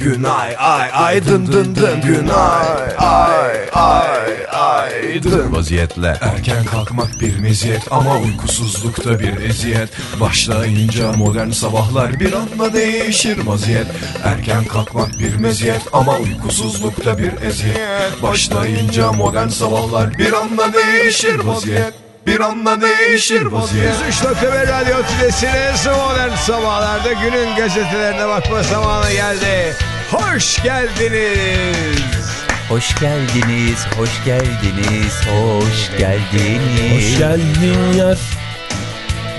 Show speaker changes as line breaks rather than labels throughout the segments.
Günay ay ay dın dın dın. Günay ay ay ay dın.
Vaziyetle erken kalkmak bir meziyet ama uykusuzlukta bir eziyet Başlayınca modern sabahlar bir anda değişir vaziyet Erken kalkmak bir meziyet ama uykusuzlukta bir eziyet Başlayınca modern sabahlar bir anda değişir vaziyet bir anda değişir vaziyet
103.1 Radyo Tülesi'niz modern sabahlarda günün gazetelerine bakma zamanı geldi. Hoş geldiniz.
Hoş geldiniz, hoş geldiniz, hoş geldiniz.
Hoş geldin yar.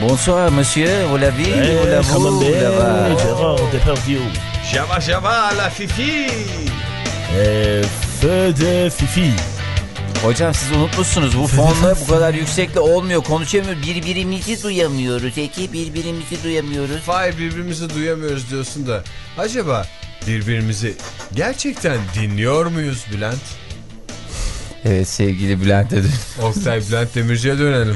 Bonsoir monsieur, vous
Eh,
l'avez, vous l'avez.
Gérard Depardieu.
Java java la fifi.
Eh, Feu de Fifi.
Hocam siz unutmuşsunuz bu fonla bu kadar yüksekle olmuyor. Konuşamıyor, birbirimizi duyamıyoruz. Eki birbirimizi duyamıyoruz.
Hayır birbirimizi duyamıyoruz diyorsun da. Acaba birbirimizi gerçekten dinliyor muyuz Bülent?
Evet sevgili Bülent Ödül.
Oktay Bülent Demirci'ye dönelim.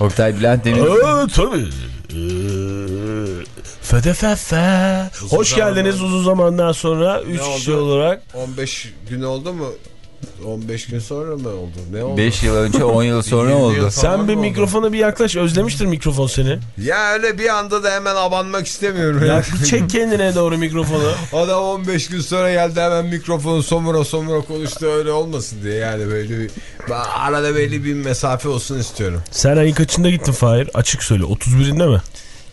Oktay Bülent Demir.
Aa, tabii. Ee, Fede fefe. Hoş geldiniz uzun zamandan sonra 3
Ne
kişi olarak.
15 gün oldu mu? 15 gün sonra mı oldu? Ne oldu?
5 yıl önce 10 yıl sonra oldu.
yıl
Sen bir mikrofona bir yaklaş. Özlemiştir mikrofon seni.
Ya öyle bir anda da hemen abanmak istemiyorum.
Ya bir çek kendine doğru mikrofonu.
Adam 15 gün sonra geldi hemen mikrofonu somura somura konuştu öyle olmasın diye yani böyle bir ben arada belli bir mesafe olsun istiyorum.
Sen ayın kaçında gittin Fahir? Açık söyle. 31'inde mi?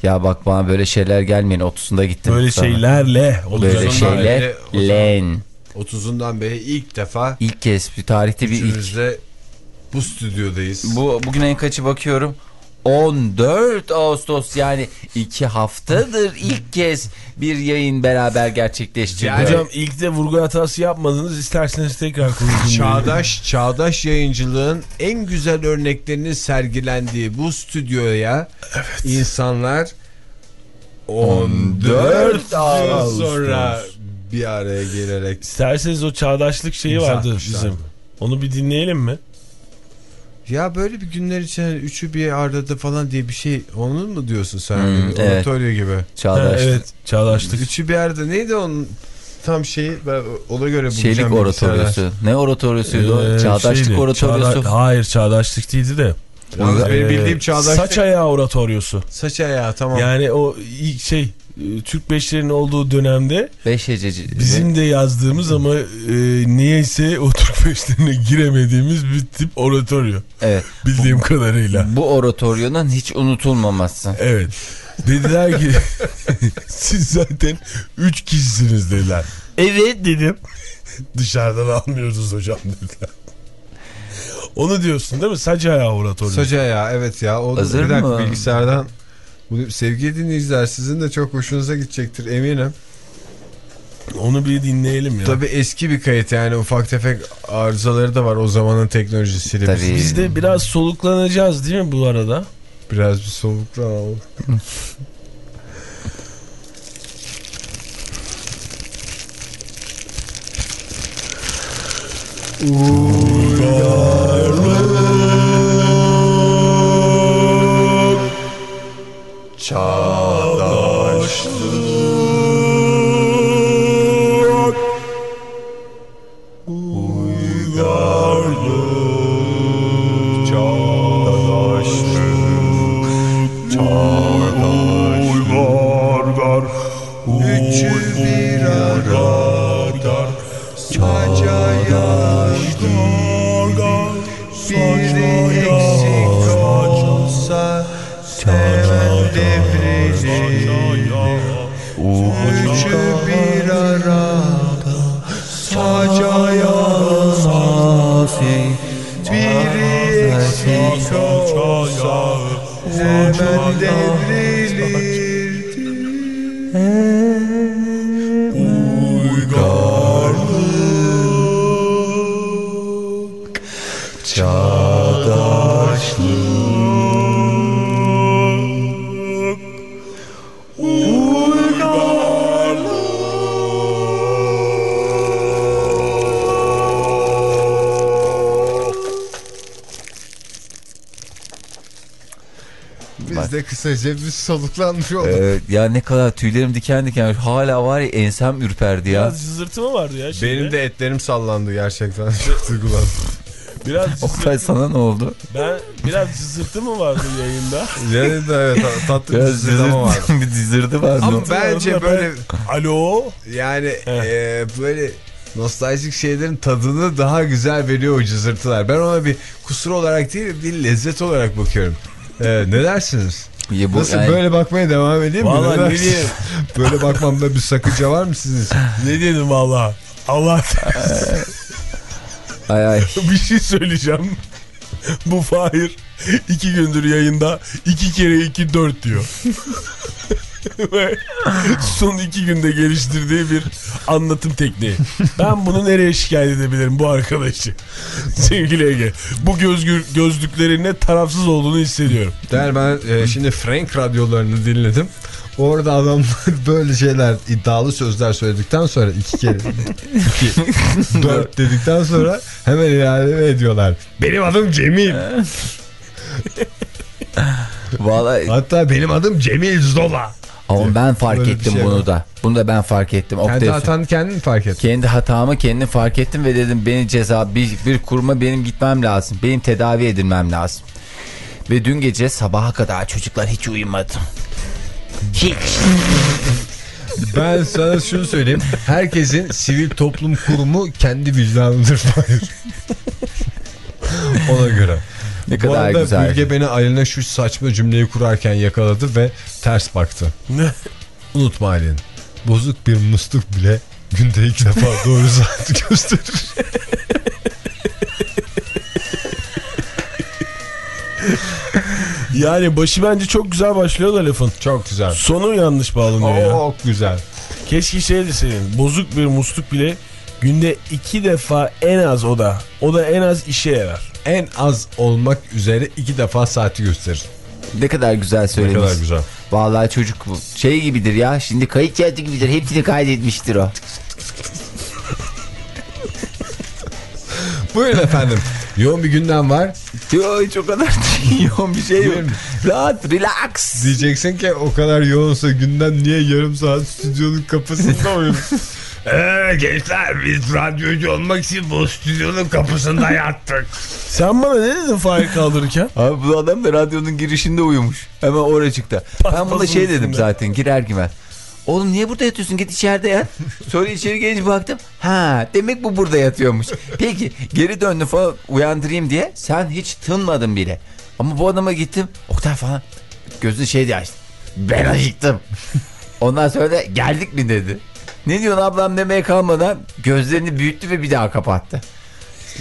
Ya bak bana böyle şeyler gelmeyin. 30'unda gittim.
Böyle
sonra.
şeylerle olacak.
Böyle
Sonra
şeyler.
öyle o zaman-
Len.
30'undan beri ilk defa
İlk kez bir tarihte bir ilk.
üçümüzde bu stüdyodayız.
Bu bugün ayın kaçı bakıyorum. 14 Ağustos yani 2 haftadır ilk kez bir yayın beraber gerçekleştirdik.
Yani-
Hocam ilk de vurgu hatası yapmadınız. İsterseniz tekrar konuşun.
Çağdaş çağdaş yayıncılığın en güzel örneklerinin sergilendiği bu stüdyoya insanlar 14 yıl
Ağustos.
sonra bir araya gelerek
İsterseniz o çağdaşlık şeyi
İmza
vardı bizim. Onu bir dinleyelim mi?
Ya böyle bir günler için üçü bir arada falan diye bir şey onun mu diyorsun sen?
Hmm,
Yani
evet.
Oratorio gibi.
Ha,
Çağdaşlık.
evet çağdaşlık.
Üçü bir arada neydi onun tam şeyi ben ona göre bulacağım.
Şeylik oratoryosu. Ne oratoryosuydu
Ee,
o? Çağdaşlık
şeydi,
oratoryosu.
çağda- hayır çağdaşlık değildi de.
Yalnız benim
Ee,
bildiğim çağdaşlık
Saç ayağı oratoryosu.
saç ayağı tamam.
Yani o ilk şey Türk beşlerinin olduğu dönemde
Beş hececi.
bizim de yazdığımız ama e, niyeyse o Türk beşlerine giremediğimiz bir tip oratoryo.
Evet.
Bildiğim kadarıyla.
Bu oratoryonun hiç unutulmaması.
Evet. Dediler ki siz zaten üç kişisiniz dediler. Evet dedim. Dışarıdan almıyoruz hocam dediler. Onu diyorsun değil mi? Saç ayağı oratoryo.
Saç ayağı evet ya. O
Hazır
bir dakika
mı?
bilgisayardan bu sevgili dinleyiciler sizin de çok hoşunuza gidecektir eminim.
Onu bir dinleyelim ya.
Tabii eski bir kayıt yani ufak tefek arızaları da var o zamanın teknolojisiyle.
Tabii.
Biz de biraz soluklanacağız değil mi bu arada?
Biraz bir soluklanalım. Üçü acayip Biri eksik olsa hemen de kısaca bir soluklanmış olduk.
Ee, ya ne kadar tüylerim diken diken. Hala var ya ensem ürperdi ya.
Biraz cızırtı mı vardı ya şimdi?
Benim de etlerim sallandı gerçekten. Çok duygulandım.
Biraz cızırtı,
Oktay sana ne oldu?
ben biraz cızırtı mı vardı yayında?
De evet tatlı bir
Biraz
sızlama var.
bir dizirdi var.
Ama bence
Ben-
böyle
Alo.
yani e, böyle nostaljik şeylerin tadını daha güzel veriyor o cızırtılar. Ben ona bir kusur olarak değil bir lezzet olarak bakıyorum. Ee, ne dersiniz?
Ya bu,
Nasıl
yani-
böyle bakmaya devam edeyim mi?
Vallahi
Ne
ne diyeyim?
böyle bakmamda bir sakınca var mı sizin?
Ne dedim valla? Allah
Ay ay.
bir şey söyleyeceğim. Bu Fahir iki gündür yayında iki kere iki dört diyor. Ve son iki günde geliştirdiği bir anlatım tekniği. Ben bunu nereye şikayet edebilirim bu arkadaşı? Sevgili Ege. Bu gözgür, gözlüklerine tarafsız olduğunu hissediyorum.
Der ben e, şimdi Frank radyolarını dinledim. Orada adamlar böyle şeyler iddialı sözler söyledikten sonra iki kere iki, dört dedikten sonra hemen ilave ediyorlar. Benim adım Cemil.
Vallahi
Hatta benim adım Cemil Zola.
Ama ben fark
Böyle
ettim
şey
bunu
var.
da. Bunu da ben fark ettim.
Kendi
Oktay,
hatanı kendin fark et.
kendi hatamı kendim fark ettim ve dedim beni ceza bir, bir kuruma benim gitmem lazım. Benim tedavi edilmem lazım. Ve dün gece sabaha kadar çocuklar hiç uyumadı. Hiç.
Ben sana şunu söyleyeyim. Herkesin sivil toplum kurumu kendi vicdanıdır. Ona göre.
Ne
Bu
kadar
arada
güzel.
Bilge beni Aylin'e şu saçma cümleyi kurarken yakaladı ve ters baktı.
Ne?
Unutma Aylin. Bozuk bir musluk bile günde iki defa doğru saati gösterir.
Yani başı bence çok güzel başlıyor da lafın.
Çok güzel.
Sonu yanlış bağlanıyor ya.
Çok güzel.
Keşke şey deseydin. Bozuk bir musluk bile günde iki defa en az o da. O da en az işe yarar.
En az olmak üzere iki defa saati gösterir.
Ne kadar güzel
Ne
söylemiş.
kadar güzel.
Vallahi çocuk. Şey gibidir ya. Şimdi kayıt cihazı gibidir. Hepsini kaydetmiştir o.
Buyurun efendim. Yoğun bir gündem var.
Yo hiç o kadar yoğun bir şey yok. Rahat, relax.
Diyeceksin ki o kadar yoğunsa gündem niye yarım saat stüdyonun kapısında oyun? Eee gençler biz radyocu olmak için bu stüdyonun kapısında yattık.
Sen bana ne dedin Fahir kaldırırken?
Abi bu adam da radyonun girişinde uyumuş. Hemen oracıkta. Ben buna şey dedim zaten girer girmez. Oğlum niye burada yatıyorsun git içeride yat. Sonra içeri gelince baktım. Ha demek bu burada yatıyormuş. Peki geri döndü falan uyandırayım diye. Sen hiç tınmadın bile. Ama bu adama gittim. Oktay falan gözünü şey diye açtı. Ben acıktım. Ondan sonra da geldik mi dedi. Ne diyorsun ablam demeye kalmadan gözlerini büyüttü ve bir daha kapattı.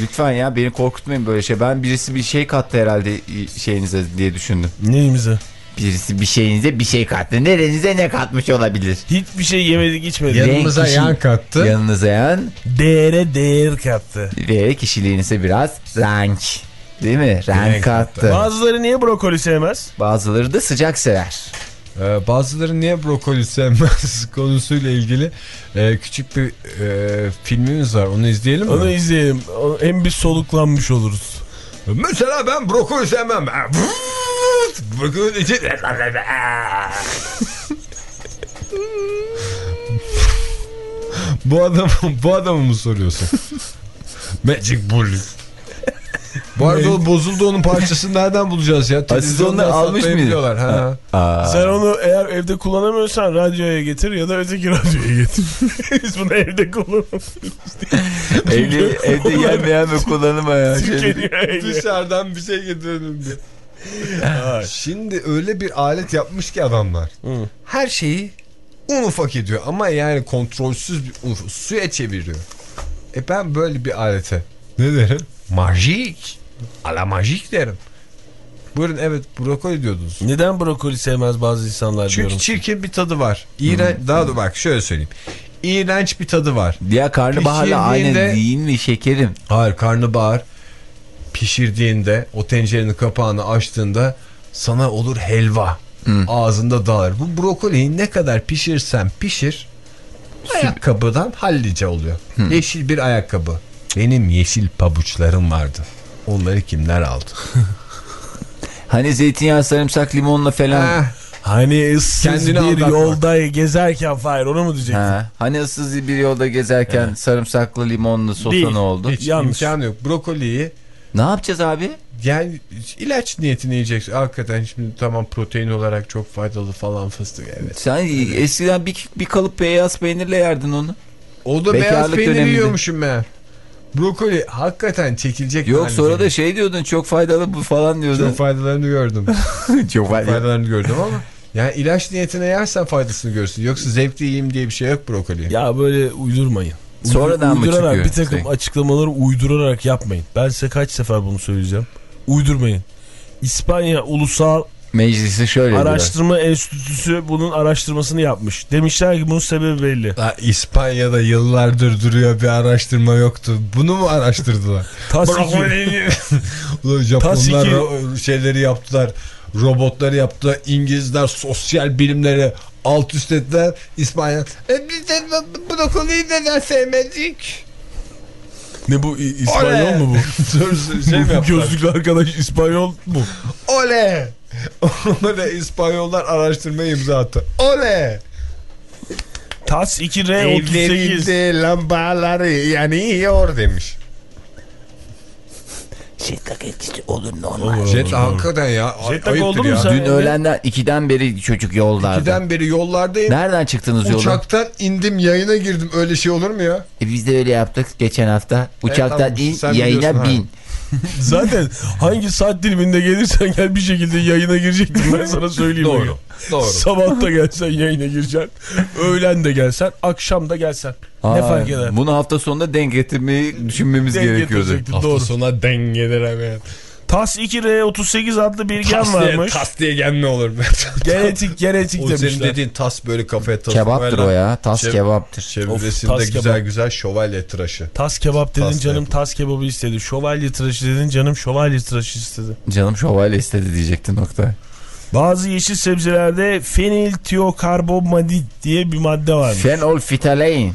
Lütfen ya beni korkutmayın böyle şey. Ben birisi bir şey kattı herhalde şeyinize diye düşündüm.
Neyimize?
Birisi bir şeyinize bir şey kattı. Nerenize ne katmış olabilir?
Hiçbir şey yemedik içmedik.
Yanımıza
Renk
yan kattı.
Yanınıza yan
Değere değer kattı.
ve kişiliğinize biraz renk. Değil mi? Renk,
Renk
kattı.
Bazıları niye brokoli sevmez?
Bazıları da sıcak sever.
Ee, bazıları niye brokoli sevmez konusuyla ilgili e, küçük bir e, filmimiz var. Onu izleyelim mi?
Onu izleyelim. Hem biz soluklanmış oluruz.
Mesela ben brokoli sevmem. Brokoli için... bu adam bu adamı mı soruyorsun? Magic Bullet. Bu arada o bozuldu onun parçasını nereden bulacağız ya?
Ha, siz
Televizyonda
onları almış
biliyorlar, Ha.
Aa,
Sen onu eğer evde kullanamıyorsan radyoya getir ya da öteki radyoya getir. biz bunu evde kullanamıyoruz.
evde, evde yenmeyen ve
Ege.
Dışarıdan bir şey getirelim diye. Şimdi öyle bir alet yapmış ki adamlar. Her şeyi un ufak ediyor ama yani kontrolsüz bir un suya çeviriyor. E ben böyle bir alete ne derim? Majik. Ala majik derim. Buyurun evet brokoli diyordunuz.
Neden brokoli sevmez bazı insanlar
Çünkü
diyorum.
çirkin bir tadı var. İğren daha da bak şöyle söyleyeyim. İğrenç bir tadı var.
Ya karnabaharla aynı değil mi şekerim?
Hayır karnabahar pişirdiğinde o tencerenin kapağını açtığında sana olur helva. Ağzında dağılır. Bu brokoliyi ne kadar pişirsen pişir ayakkabıdan hallice oluyor. Yeşil bir ayakkabı. Benim yeşil pabuçlarım vardı. Onları kimler aldı?
Hani zeytinyağı, sarımsak, limonla falan.
Ha,
Hani ıssız
Kendini
bir
aldatmak.
yolda gezerken Fahir onu mu diyecektin?
Ha, hani ıssız bir yolda gezerken sarımsaklı limonlu sosa
Değil.
ne oldu?
hiç
Yanlış.
imkanı yok. Brokoliyi
Ne yapacağız abi?
yani ilaç niyetine yiyeceksin. Hakikaten şimdi tamam protein olarak çok faydalı falan fıstık evet.
Sen eskiden bir, bir kalıp beyaz peynirle yerdin onu.
O da
Bekarlık
beyaz peynir
döneminde.
yiyormuşum ben. Brokoli hakikaten çekilecek.
Yok sonra da şey diyordun çok faydalı bu falan diyordun.
çok faydalarını gördüm.
çok
faydalarını gördüm ama yani ilaç niyetine yersen faydasını görürsün. Yoksa zevkli yiyeyim diye bir şey yok brokoli.
Ya böyle uydurmayın. Uydur-
Sonradan mı
uydurarak,
çıkıyor?
Bir takım
Şey.
açıklamaları uydurarak yapmayın. Ben size kaç sefer bunu söyleyeceğim. Uydurmayın. İspanya Ulusal
Meclisi şöyle diyor.
Araştırma Enstitüsü bunun araştırmasını yapmış. Demişler ki bunun sebebi belli.
Ha, İspanya'da yıllardır duruyor bir araştırma yoktu. Bunu mu araştırdılar? Brokoli. Japonlar şeyleri yaptılar. Robotları yaptı. İngilizler sosyal bilimleri alt üst ettiler. İspanya. E biz de brokoliyi neden sevmedik?
Ne bu İspanyol
Oley!
mu bu?
Şey mi yaptılar?
gözlüklü arkadaş İspanyol mu?
Ole! Ole İspanyollar araştırmayı imza attı. Ole!
Tas 2R38.
Evlerinde lambaları yanıyor demiş.
Jetlag etkisi olur normal.
Jet hakikaten ya.
Jetlag oldu mu sen?
Dün öğlenden ikiden beri çocuk yollarda.
İkiden beri yollardayım.
Nereden çıktınız yola?
Uçaktan indim yayına girdim. Öyle şey olur mu ya?
E biz de öyle yaptık geçen hafta. Uçaktan
tamam,
in yayına
biliyorsun, ha.
Zaten hangi saat diliminde gelirsen gel bir şekilde yayına girecektim ben sana söyleyeyim.
Doğru. Doğru.
Sabah da gelsen yayına gireceksin. Öğlen de gelsen, akşam da gelsen. ne
Aa,
fark eder?
Bunu hafta sonunda denk getirmeyi düşünmemiz
Denk
gerekiyordu.
Hafta
Doğru.
sona dengeler hemen.
TAS 2R38 adlı bir gen
Tas diye,
varmış.
tas diye gelme olur mu?
Genetik genetik
o senin
demişler.
dediğin tas böyle kafaya tas.
Kebaptır o ya. Tas
Şey-
kebaptır.
Çevresinde
Of, tas
güzel
kebap.
güzel şövalye tıraşı.
Tas kebap dedin
Tas
canım tas kebabı istedi. Şövalye tıraşı dedin canım şövalye tıraşı istedi.
Canım şövalye istedi diyecekti nokta.
Bazı yeşil sebzelerde feniltiyokarbonadit diye bir madde var.
Fenol fitalein.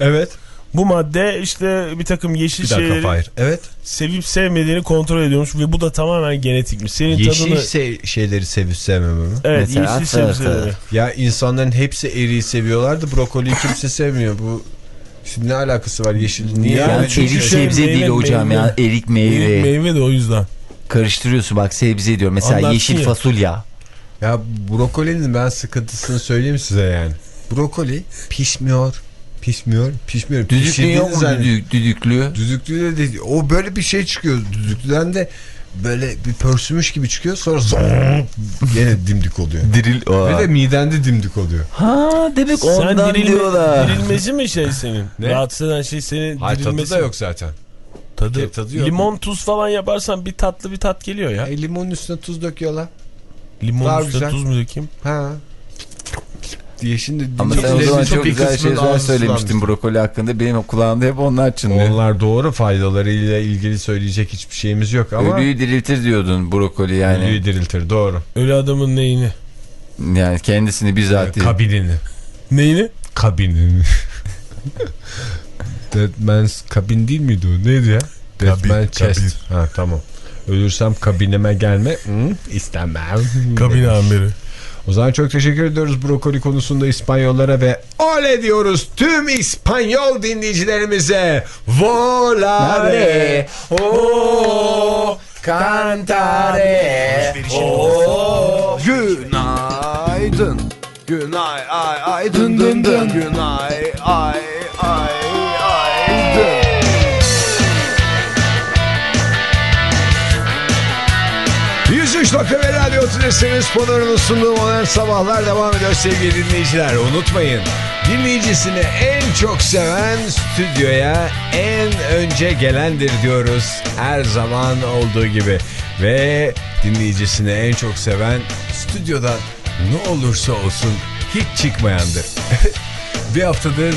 Evet.
Bu madde işte bir takım yeşil
Bir dakika
şeyleri.
Evet.
sevip sevmediğini kontrol ediyormuş ve bu da tamamen genetikmiş. Senin
Yeşil
tadını...
se- şeyleri sevip sevmememi.
Evet
Mesela
yeşil sebzeleri.
Ya insanların hepsi eriği seviyorlardı. Brokoliyi kimse sevmiyor. Bu şimdi ne alakası var yeşil? Niye?
Yani
Yani erik
şey-
sebze
meyve,
değil hocam
meyve.
ya. Erik meyve.
Erik meyve de o yüzden.
Karıştırıyorsun bak sebze diyor. Mesela
Anlattın
yeşil
ya.
fasulya.
Ya brokolinin ben sıkıntısını söyleyeyim size yani. Brokoli pişmiyor. Pişmiyor. Pişmiyor.
Düdüklü yok mu düdük, düdüklü?
Düdüklü de değil. O böyle bir şey çıkıyor. Düdüklüden de böyle bir pörsümüş gibi çıkıyor. Sonra zonk gene dimdik oluyor.
Diril.
Ve de midende dimdik oluyor.
Ha demek
Sen
ondan
dirilme-
diyorlar.
dirilmesi mi şey senin?
Ne?
Rahatsız eden şey senin
Hayır tadı
dirilmesi
da
mi?
yok zaten.
Tadı,
Ke- tadı yok.
Limon tuz falan yaparsan bir tatlı bir tat geliyor ya.
E, limonun üstüne tuz döküyorlar.
Limon
daha
üstüne
güzel.
tuz mu dökeyim?
Ha. Diye şimdi
Ama sen o zaman
çok
güzel şeyler söylemiştin brokoli hakkında. Benim kulağımda hep onlar çınlıyor.
Onlar doğru faydalarıyla ilgili söyleyecek hiçbir şeyimiz yok ama
Ölüyü diriltir diyordun brokoli yani.
ölüyü diriltir doğru.
Ölü adamın neyini?
Yani kendisini bizzat.
Kabinini.
Neyini?
Kabinini. Deadman's kabin değil miydi o? Neydi ya? Deadman chest. Ha tamam. Ölürsem kabineme gelme. Hı, istemem.
Kabine amiri.
O zaman çok teşekkür ediyoruz brokoli konusunda İspanyollara ve ole diyoruz tüm İspanyol dinleyicilerimize. Volare.
Oh, cantare.
Oh. Günaydın. Günay ay ay dın dın dın. Günay ay ay 103.1 Radyo Tülesi'nin sponsorunu sunduğu Modern Sabahlar devam ediyor sevgili dinleyiciler. Unutmayın dinleyicisini en çok seven stüdyoya en önce gelendir diyoruz. Her zaman olduğu gibi. Ve dinleyicisini en çok seven stüdyodan ne olursa olsun hiç çıkmayandır. Bir haftadır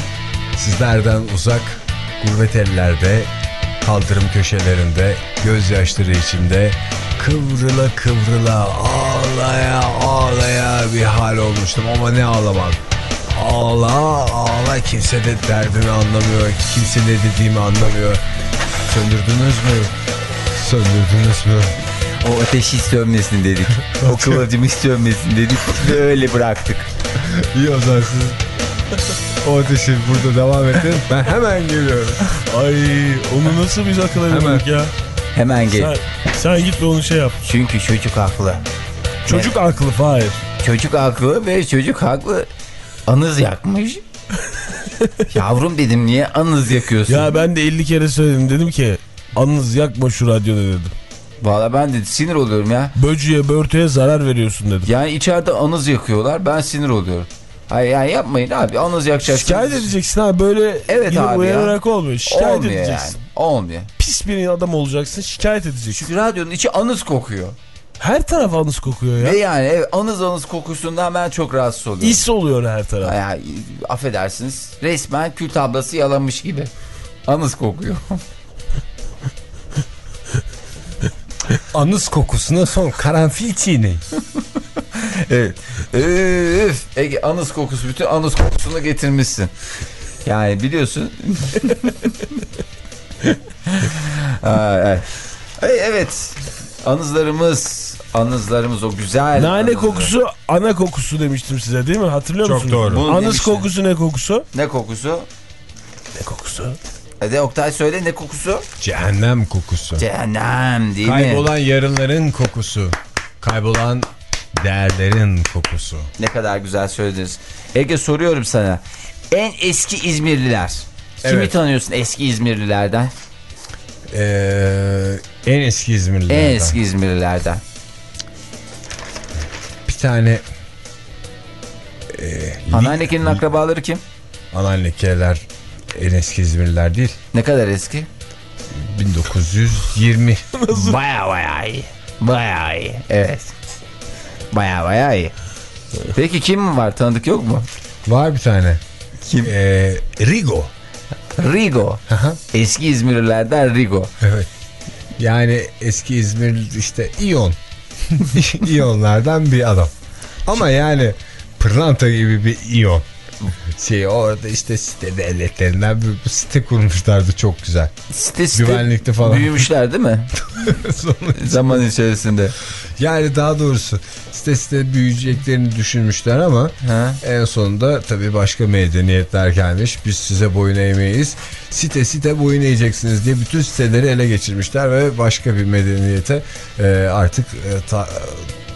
sizlerden uzak gurbet ellerde kaldırım köşelerinde gözyaşları içinde kıvrıla kıvrıla ağlaya ağlaya bir hal olmuştum. Ama ne ağlamak ağla ağla. Kimse de derdini anlamıyor. Kimse ne dediğimi anlamıyor. Söndürdünüz mü? Söndürdünüz mü?
O ateşi sönmesin dedik. O kıvılcım hiç sönmesin dedik. Ve öyle bıraktık.
İyi o zaman siz o ateşi burada devam edin. Ben hemen geliyorum.
Ay onu nasıl biz akıl edemedik ya.
Hemen gel.
Sen, sen git ve onu şey yap.
Çünkü çocuk haklı.
Çocuk aklı Fahir.
Çocuk haklı ve çocuk haklı. Anız yakmış. Yavrum dedim niye anız yakıyorsun?
Ya ben de 50 kere söyledim dedim ki anınız yakma şu radyoda dedim.
Valla ben de sinir oluyorum ya.
Böcüye börtüye zarar veriyorsun dedim.
Yani içeride anız yakıyorlar ben sinir oluyorum. Hayır yani yapmayın abi anız yakacaksınız.
Şikayet edeceksin ha böyle
Evet abi ya.
uyararak olmuyor. Şikayet
Olmuyor
edeceksin.
yani. Olmuyor.
Pis bir adam olacaksın şikayet edeceksin.
Çünkü radyonun içi anız kokuyor.
Her taraf anıs kokuyor ya.
Ve yani evet, anız anız kokusundan ben çok rahatsız oluyorum.
İs oluyor her taraf.
Yani, affedersiniz resmen kül tablası yalamış gibi. Anız kokuyor.
Anız kokusuna son karanfil çiğneyin.
evet. Üf, Ege anız kokusu bütün anız kokusunu getirmişsin. Yani biliyorsun. Aa, evet. Ay, evet. Anızlarımız, anızlarımız o güzel.
Nane
anızlar.
kokusu ana kokusu demiştim size değil mi? Hatırlıyor
Çok
musunuz?
doğru.
Bunu
Anız
demiştim.
kokusu ne kokusu?
Ne kokusu?
Ne kokusu?
Hadi Oktay söyle ne kokusu?
Cehennem kokusu.
Cehennem değil mi?
Kaybolan yarınların kokusu. Kaybolan değerlerin kokusu.
Ne kadar güzel söylediniz. Ege soruyorum sana. En eski İzmirliler. Kimi
Evet.
tanıyorsun eski İzmirlilerden?
Ee, en eski İzmirlilerden.
En eski İzmirlilerden.
Bir tane
Anneannenin akrabaları kim?
anneannekeler en eski İzmirliler değil.
Ne kadar eski?
1920.
Baya baya iyi. Baya iyi. Evet. Baya baya iyi. Peki kim var? Tanıdık yok mu?
Var bir tane.
Kim?
Ee, Rigo.
Rigo. Eski İzmirlilerden Rigo.
Evet. Yani eski İzmir işte İyon. İyonlardan bir adam. Ama yani pırlanta gibi bir İyon. Şey orada işte site devletlerinden bir, bir site kurmuşlardı çok güzel.
Site site
Güvenlikte falan.
büyümüşler değil mi? Zaman içerisinde.
Yani daha doğrusu site büyüyeceklerini düşünmüşler ama
Ha?
en sonunda tabii başka medeniyetler gelmiş. Biz size boyun eğmeyiz. Site site boyun eğeceksiniz diye bütün siteleri ele geçirmişler ve başka bir medeniyete e, artık e, ta-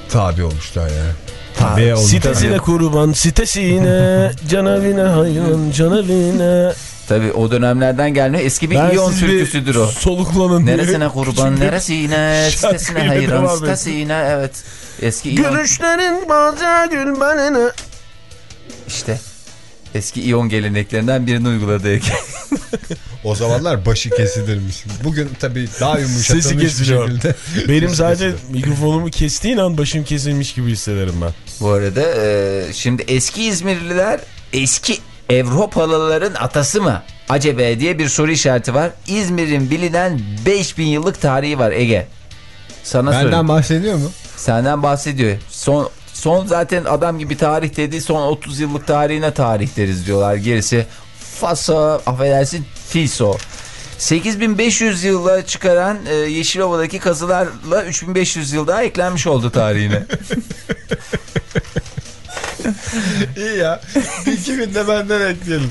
tabi olmuşlar yani. Tabi olmuşlar.
Sitesine kurban, sitesine, canavine hayran, canavine.
Tabii o dönemlerden gelme eski bir
Ben
İyon türküsüdür o.
Soluklanın diye
Neresine kurban, neresine, sitesine hayran, sitesine evet. Eski İyon
Gülüşlerin balca gül banene.
işte. Eski İyon geleneklerinden birini uyguladı Ege.
O zamanlar başı kesilirmiş. Bugün tabii daha yumuşatılmış
Sesi
bir
kesiliyor.
şekilde.
Benim sadece mikrofonumu kestiğin an başım kesilmiş gibi hissederim ben.
Bu arada e, şimdi eski İzmirliler eski Avrupalıların atası mı? Acaba diye bir soru işareti var. İzmir'in bilinen 5000 yıllık tarihi var Ege. Sana.
Benden bahsediyor mu?
Senden bahsediyor. Son son zaten adam gibi tarih dedi. Son 30 yıllık tarihine tarih deriz diyorlar. Gerisi faso affedersin fiso. 8500 yıla çıkaran e, Yeşilova'daki kazılarla 3500 yıl daha eklenmiş oldu tarihine.
İyi ya. 2000 de benden ekleyelim.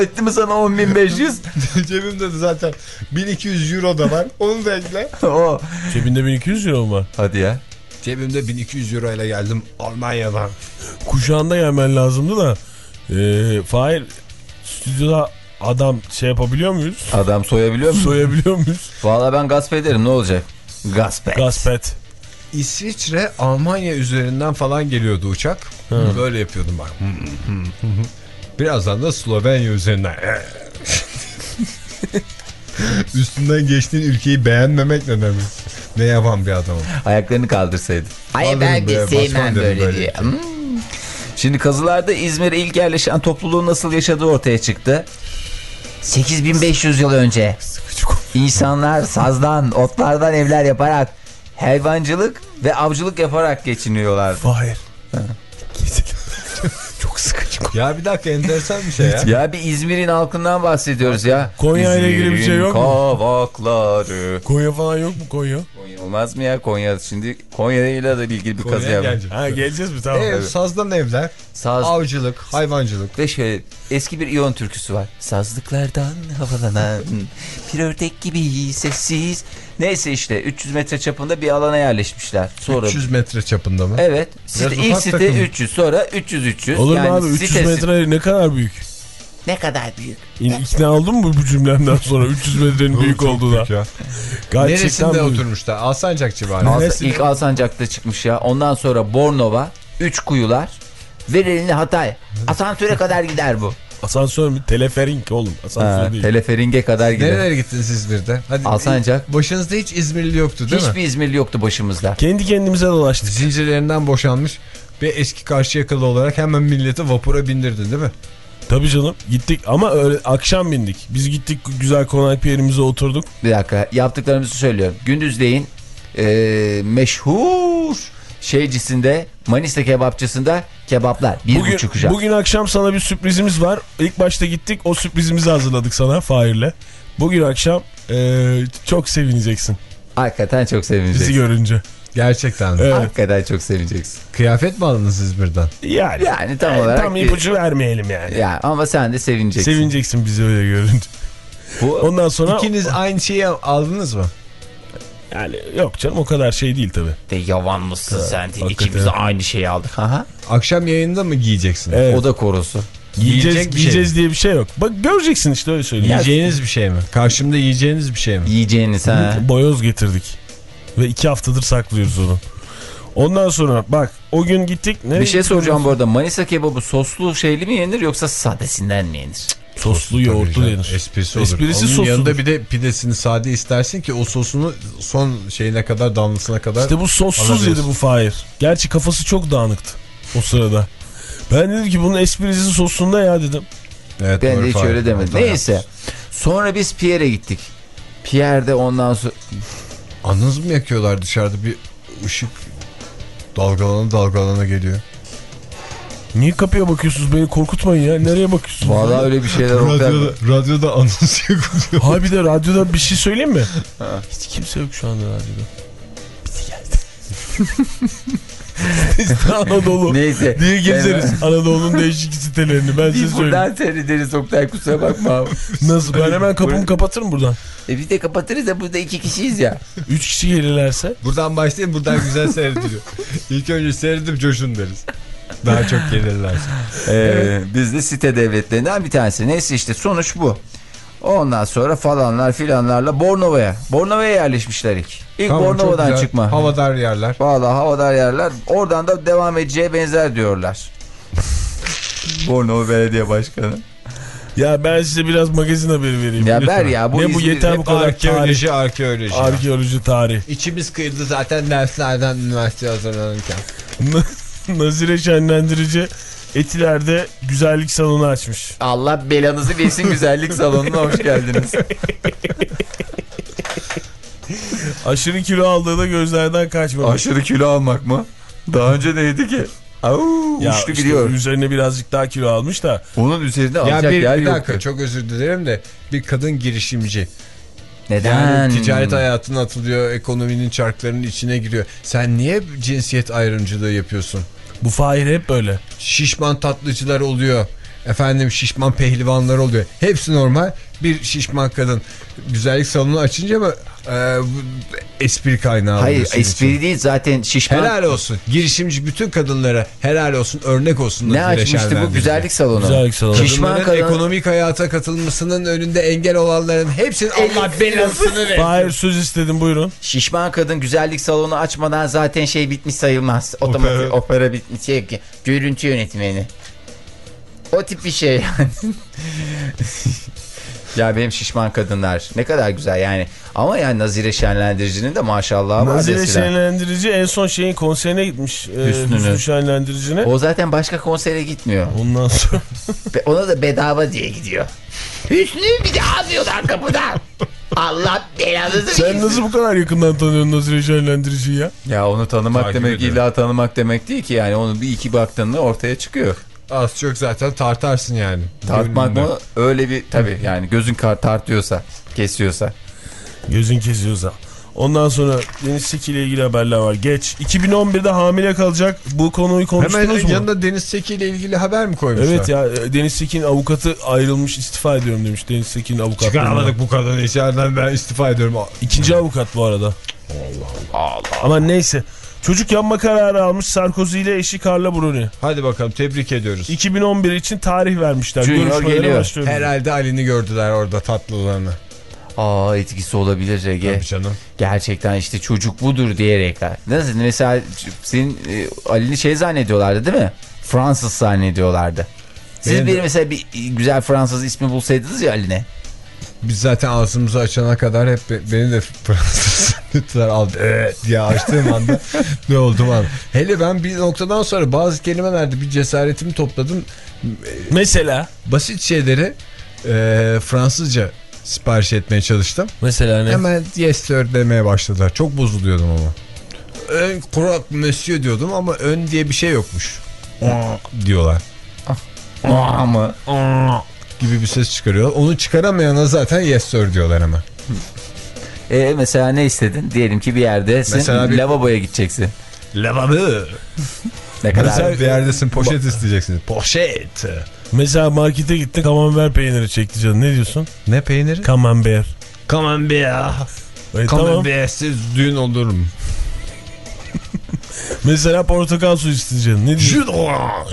Etti mi sana 10.500?
Cebimde de zaten 1200 euro da var. Onu da ekle.
o.
Cebinde 1200 euro mu var?
Hadi ya.
Cebimde 1200 euro ile geldim Almanya'dan.
Kuşağında gelmen lazımdı da. Ee, Fahir stüdyoda adam şey yapabiliyor muyuz?
Adam soyabiliyor mu?
Soyabiliyor muyuz?
Valla ben gasp ederim ne olacak? Gasp et.
Gasp et.
İsviçre Almanya üzerinden falan geliyordu uçak. Böyle yapıyordum bak. Birazdan da Slovenya üzerinden. Üstünden geçtiğin ülkeyi beğenmemek ne demek? Ne yapan bir adamım.
Ayaklarını kaldırsaydın. Ay
Kaldırın
ben
böyle,
de sevmem böyle
böyle.
diye. Hmm. Şimdi kazılarda İzmir'e ilk yerleşen topluluğun nasıl yaşadığı ortaya çıktı. 8500 yıl önce insanlar sazdan, otlardan evler yaparak hayvancılık ve avcılık yaparak geçiniyorlar.
Fahir. Çok sıkıcı.
Ya bir dakika enteresan bir şey ya.
Ya bir İzmir'in halkından bahsediyoruz ya.
Konya ile ilgili bir şey yok mu?
Kavakları.
Konya falan yok mu Konya?
Konya olmaz mı ya Konya? Şimdi Konya ile de ilgili bir kazı yapalım.
Ha geleceğiz mi tamam.
Ev, sazdan evler,
Saz
avcılık, hayvancılık.
ve şöyle eski bir İyon türküsü var. Sazlıklardan havalanan bir ördek gibi sessiz. Neyse işte 300 metre çapında bir alana yerleşmişler. Sonra
300 metre çapında mı?
Evet. Site, ilk site
takım.
300 sonra 300 300.
Olur mu
yani
abi 300
sitesi-
metre ne kadar büyük?
Ne kadar büyük.
İkna oldun mu bu cümlemden sonra 300 metrenin büyük olduğuna? Gerçekten
Neresinde
büyük.
oturmuşlar? Alsancak civarı.
Alsa- ilk Alsancak'ta çıkmış ya. Ondan sonra Bornova, 3 kuyular, Verenli Hatay. Asansöre kadar gider bu.
Asansör mü? Teleferink oğlum. Asansör
Ha,
değil.
teleferinge kadar gider.
Nerelere gittiniz İzmir'de? Hadi
Alsancak.
Başınızda hiç İzmirli yoktu değil mi?
Hiçbir İzmirli yoktu başımızda.
Kendi kendimize dolaştık.
Zincirlerinden boşanmış ve eski Karşıyakalı olarak hemen milleti vapura bindirdin değil mi?
Tabii canım gittik ama öyle akşam bindik. Biz gittik güzel konak bir yerimize oturduk.
Bir dakika yaptıklarımızı söylüyorum. Gündüzleyin e, meşhur şeycisinde Manisa kebapçısında kebaplar. Bir
Bugün,
buçuk ucak.
bugün akşam sana bir sürprizimiz var. İlk başta gittik o sürprizimizi hazırladık sana Fahir'le. Bugün akşam eee, çok sevineceksin
Hakikaten çok
bizi
sevineceksin.
görünce.
Gerçekten?
Evet.
Hakikaten çok sevineceksin.
Kıyafet mi aldınız İzmir'den?
Yani,
Yani tam
e,
olarak
tam
bir-
ipucu vermeyelim yani.
Ya ama sen de sevineceksin.
Sevineceksin bizi öyle görünce.
Bu
Ondan sonra
İkiniz aynı şeyi aldınız mı?
Yani yok canım o kadar şey değil tabii.
de yavan mısın sen?
hakikaten.
İkimiz de aynı şeyi aldık. Aha.
Akşam yayında mı giyeceksin?
Evet.
O da korusu.
Giyeceğiz,
Yiyecek bir şey
giyeceğiz diye bir şey yok. Bak göreceksin işte öyle söyleyeyim.
Yiyeceğiniz bir şey mi? Karşımda yiyeceğiniz bir şey mi?
Yiyeceğiniz ha.
Boyoz getirdik. Ve iki haftadır saklıyoruz onu. Ondan sonra bak o gün gittik.
Bir şey soracağım bu arada. Manisa kebabı soslu şeyli mi yenir yoksa sadesinden mi yenir?
Soslu yoğurtlu denir.
Esprisi olur.
Esprisi
Onun
sosludur.
yanında bir de pidesini sade istersin ki o sosunu son şeyine kadar damlasına kadar.
İşte bu sossuz
Alabiliyorsun.
yedi bu Fahir. Gerçi kafası çok dağınıktı o sırada. Ben dedim ki bunun esprisi sosunda ya dedim.
evet,
Ben de hiç
Fahir.
öyle demedim.
Hata
Neyse. Sonra biz Pierre'e gittik. Pierre'de ondan sonra...
Anınız mı yakıyorlar dışarıda bir ışık dalgalana dalgalana geliyor.
Niye kapıya bakıyorsunuz beni korkutmayın ya. Nereye bakıyorsunuz?
Vallahi öyle bir şeyler Oktay.
radyoda, radyoda anons yakılıyor.
Ha bir de radyoda bir şey söyleyeyim mi? Hiç kimse yok şu anda radyoda. Bizi geldi. Anadolu
Neyse.
diye gezeriz. Anadolu'nun değişik sitelerini ben size
Biz
söyleyeyim.
buradan seyrederiz Oktay kusura bakma.
Nasıl? Ben hemen kapımı kapatırım buradan.
e biz de kapatırız da burada iki kişiyiz ya.
Üç kişi gelirlerse.
Buradan başlayayım buradan güzel seyrediliyor. İlk önce seyredip coşun deriz. Daha çok gelirlerse.
Ee, Biz de site devletlerinden bir tanesi. Neyse işte sonuç bu. Ondan sonra falanlar filanlarla Bornova'ya. Bornova'ya yerleşmişler ilk. İlk
Tamam,
Bornova'dan çıkma.
Havadar yerler.
Valla havadar yerler. Oradan da devam edeceğe benzer diyorlar. Bornova Belediye Başkanı.
Ya ben size biraz magazin haberi vereyim.
Ya
lütfen.
ver ya, bu
ne bu yeter bu kadar tarih.
arkeoloji arkeoloji.
Arkeoloji tarih.
İçimiz kıyıldı zaten derslerden üniversite hazırlanırken.
Nazire şenlendirici Etiler'de güzellik salonu açmış.
Allah belanızı versin güzellik salonuna hoş geldiniz.
Aşırı kilo aldığında gözlerden kaçmamış.
Aşırı kilo almak mı? Daha önce neydi ki? Au,
ya
uçtu
işte
gidiyor.
Üzerine birazcık daha kilo almış da.
Onun üzerinde
Ya
alacak
bir,
yer
bir
yok.
dakika çok özür dilerim de bir kadın girişimci.
Neden?
Yani ticaret hayatına atılıyor, ekonominin çarklarının içine giriyor. Sen niye cinsiyet ayrımcılığı yapıyorsun?
Bu Fahir hep böyle.
Şişman tatlıcılar oluyor. Efendim şişman pehlivanlar oluyor. Hepsi normal. Bir şişman kadın güzellik salonu açınca mı e, bu espri kaynağı
Hayır espri
için?
değil zaten şişman.
Helal olsun. Girişimci bütün kadınlara helal olsun. Örnek olsun.
Ne açmıştı bu güzellik salonu?
Güzellik salonu.
Şişman kadın.
ekonomik hayata katılmasının önünde engel olanların hepsinin Allah belasını ver.
Fahir söz istedim buyurun.
Şişman kadın güzellik salonu açmadan zaten şey bitmiş sayılmaz. Otomatik opera, bitmiş. Şey, görüntü yönetmeni. O tip bir şey yani. Ya benim şişman kadınlar ne kadar güzel yani. Ama yani Nazire Şenlendirici'nin de maşallah var
Nazire şenlendirici en son şeyin konserine gitmiş. E,
Hüsnü'nün.
Hüsnü şenlendiricine.
O zaten başka konsere gitmiyor.
Ondan sonra
Ona da bedava diye gidiyor. Hüsnü bir de almıyorlar kapıdan. Allah belanızı
sen nasıl bu kadar yakından tanıyorsun Nazire şenlendiriciyi ya?
Ya onu tanımak
Takip
demek
ediyorum.
illa tanımak demek değil ki yani onu bir iki baktın mı ortaya çıkıyor.
Az çok zaten tartarsın yani.
Tartmak mı? Öyle bir tabii yani gözün kar tartıyorsa, kesiyorsa.
Gözün kesiyorsa. Ondan sonra Deniz Seki ile ilgili haberler var. Geç. 2011'de hamile kalacak. Bu konuyu konuştunuz
Hemen
mu?
yanında Deniz Seki ile ilgili haber mi koymuşlar?
Evet ya e, Deniz Sekin avukatı ayrılmış istifa ediyorum demiş Deniz Sekin avukat.
Çıkaramadık bu kadını içeriden ben istifa ediyorum.
İkinci avukat bu arada. Allah Ama neyse. Çocuk yapma kararı almış Sarkozy ile eşi Carla Bruni.
Hadi bakalım tebrik ediyoruz.
2011 için tarih vermişler.
Junior geliyor.
başlıyoruz.
Herhalde Ali'ni gördüler orada tatlılığını.
Aa etkisi olabilir Ege.
Tabii canım.
Gerçekten işte çocuk budur diyerekler. Nasıl mesela senin e, Ali'ni şey zannediyorlardı değil mi? Fransız zannediyorlardı. Siz
Benim de-
bir mesela bir güzel Fransız ismi bulsaydınız ya Ali'ne.
Biz zaten ağzımızı açana kadar hep be- beni de Fransız lütfen al evet diye açtığım anda ne oldu an. Hele ben bir noktadan sonra bazı kelimelerde bir cesaretimi topladım.
Mesela
Basit şeyleri e, Fransızca sipariş etmeye çalıştım.
mesela ne?
Hemen yes sir demeye başladılar. Çok bozuluyordum ama. Ön kurak monsieur diyordum ama ön diye bir şey yokmuş. diyorlar
Aa mı?
Gibi bir ses çıkarıyor. Onu çıkaramayana zaten yes sir diyorlar hemen.
E, mesela ne istedin? Diyelim ki bir yerdesin.
Mesela bir-
Lavaboya gideceksin.
Lavabo.
Ne kadar?
Mesela bir yerdesin poşet isteyeceksiniz. Poşet.
Mesela markete gittin kamembert peyniri çekti canım. Ne diyorsun?
Ne peyniri?
Kamembert.
Camembert.
E, tamam.
Camembertsiz düğün olurum.
Mesela portakal suyu isteyeceksin. Ne diyorsun?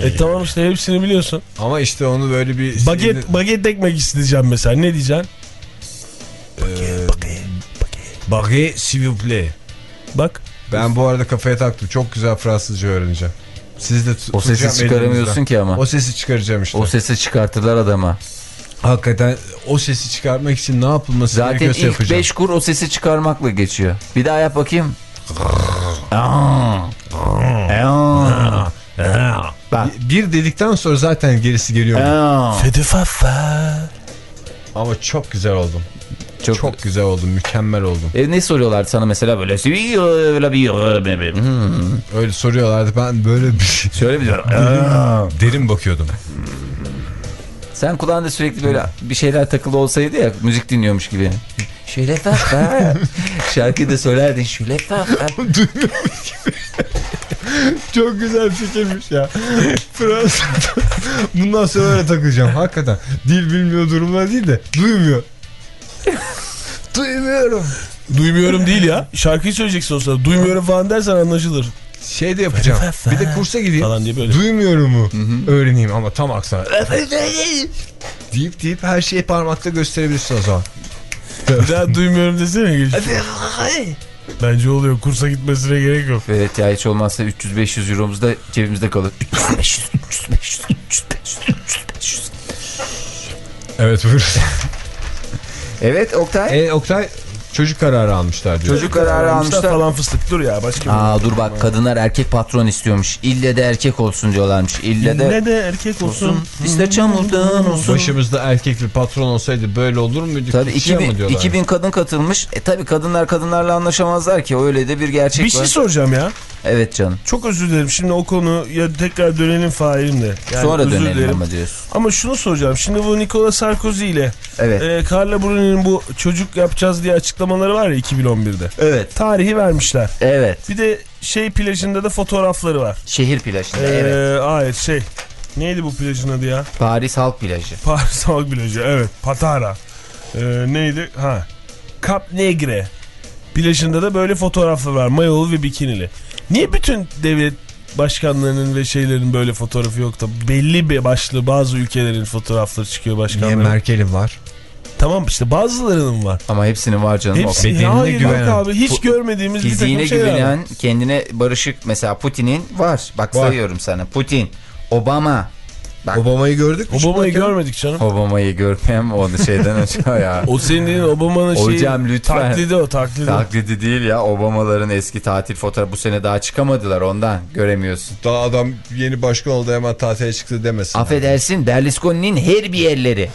E tamam işte hepsini biliyorsun.
Ama işte onu böyle bir...
Baget, baget ekmek isteyeceğim mesela. Ne diyeceksin?
Baget s'il vous plaît.
Bak.
Ben bu arada kafaya taktım. Çok güzel Fransızca öğreneceğim. Siz de
O sesi çıkaramıyorsun
elinizden.
ki ama.
O sesi çıkaracağım işte.
O sesi çıkartırlar adama.
Hakikaten o sesi çıkarmak için ne yapılması
Zaten
gerekiyorsa
ilk
yapacağım.
5 kur o sesi çıkarmakla geçiyor. Bir daha yap bakayım. Aa. Aa. Bak.
Bir dedikten sonra zaten gerisi geliyor. Ama çok güzel oldum.
Çok,
Çok güzel oldum. Mükemmel oldum.
E, ne soruyorlar sana mesela böyle? Hmm.
Öyle soruyorlardı. Ben böyle bir şey
Şöyle bir
derin bakıyordum.
Sen kulağında sürekli böyle bir şeyler takılı olsaydı ya müzik dinliyormuş gibi. Şöyle ha. Şarkıyı da söylerdin. Şöyle bak ha.
Çok güzel fikirmiş ya. Fransa'da bundan sonra öyle takılacağım. Hakikaten dil bilmiyor durumda değil de duymuyor. Duymuyorum.
Duymuyorum değil ya. Şarkıyı söyleyeceksin o sırada. Duymuyorum falan dersen anlaşılır.
Şey de yapacağım. Bir de kursa gideyim.
Falan diye böyle.
Duymuyorum mu? Öğreneyim ama tam aksana. deyip deyip her şeyi parmakta gösterebilirsin o zaman.
Bir daha duymuyorum desene. geç. Bence oluyor. Kursa gitmesine gerek yok.
Evet ya hiç olmazsa 300-500 euromuz da cebimizde kalır. 300-500, 300-500, 300-500, 300-500.
Evet buyurun.
Evet Oktay.
e, Oktay çocuk kararı almışlar diyor.
Çocuk kararı almışlar.
falan fıstık. Dur ya başka bir.
Aa dur bak kadınlar erkek patron istiyormuş. İlle de erkek olsun diyorlarmış. İlle de
Ne de erkek olsun.
olsun. İster çamurdan olsun.
Başımızda erkek bir patron olsaydı böyle olur muydu?
Tabii
Kişiye mi
2000,
diyorlar?
2000 kadın katılmış. E tabii kadınlar kadınlarla anlaşamazlar ki. Öyle de bir gerçek
Bir şey
var.
soracağım ya.
Evet canım.
Çok özür dilerim. Şimdi o konu ya tekrar dönelim failimle. Yani
Sonra
özür
dönelim
dilerim.
ama diyorsun.
Ama şunu soracağım. Şimdi bu Nicolas Sarkozy ile
Evet.
e, Carla Bruni'nin bu çocuk yapacağız diye açıklamaları var ya 2011'de.
Evet.
Tarihi vermişler.
Evet.
Bir de şey plajında da fotoğrafları var.
Şehir plajında.
Ee,
evet.
Hayır şey. Neydi bu plajın adı ya?
Paris Halk Plajı.
Paris Halk Plajı. Evet. Patara. Ee, neydi? Ha. Cap Negre. Plajında da böyle fotoğraflar var. Mayolu ve bikinili. Niye bütün devlet başkanlarının ve şeylerin böyle fotoğrafı yok da belli bir başlı bazı ülkelerin fotoğrafları çıkıyor
Niye
başkanların.
Merkel'in var?
Tamam işte bazılarının var.
Ama hepsinin var canım.
Hepsi
bedenine
hayır yok
güvenen.
abi hiç
Fu-
görmediğimiz bir takım şeyler var.
güvenen, kendine barışık. Mesela Putin'in var. Bak
Var.
sayıyorum sana. Putin, Obama. Bak.
Obama'yı gördük mü?
Obama'yı görmedik canım.
Obama'yı görmem onu şeyden önce ya.
O senin Obama'nın şeyi.
Hocam lütfen.
Taklidi o taklidi.
Taklidi değil ya. Obamaların eski tatil fotoğrafı bu sene daha çıkamadılar ondan. Göremiyorsun.
Daha adam yeni başkan oldu hemen tatile çıktı demesin.
Affedersin Berlusconi'nin her bir yerleri.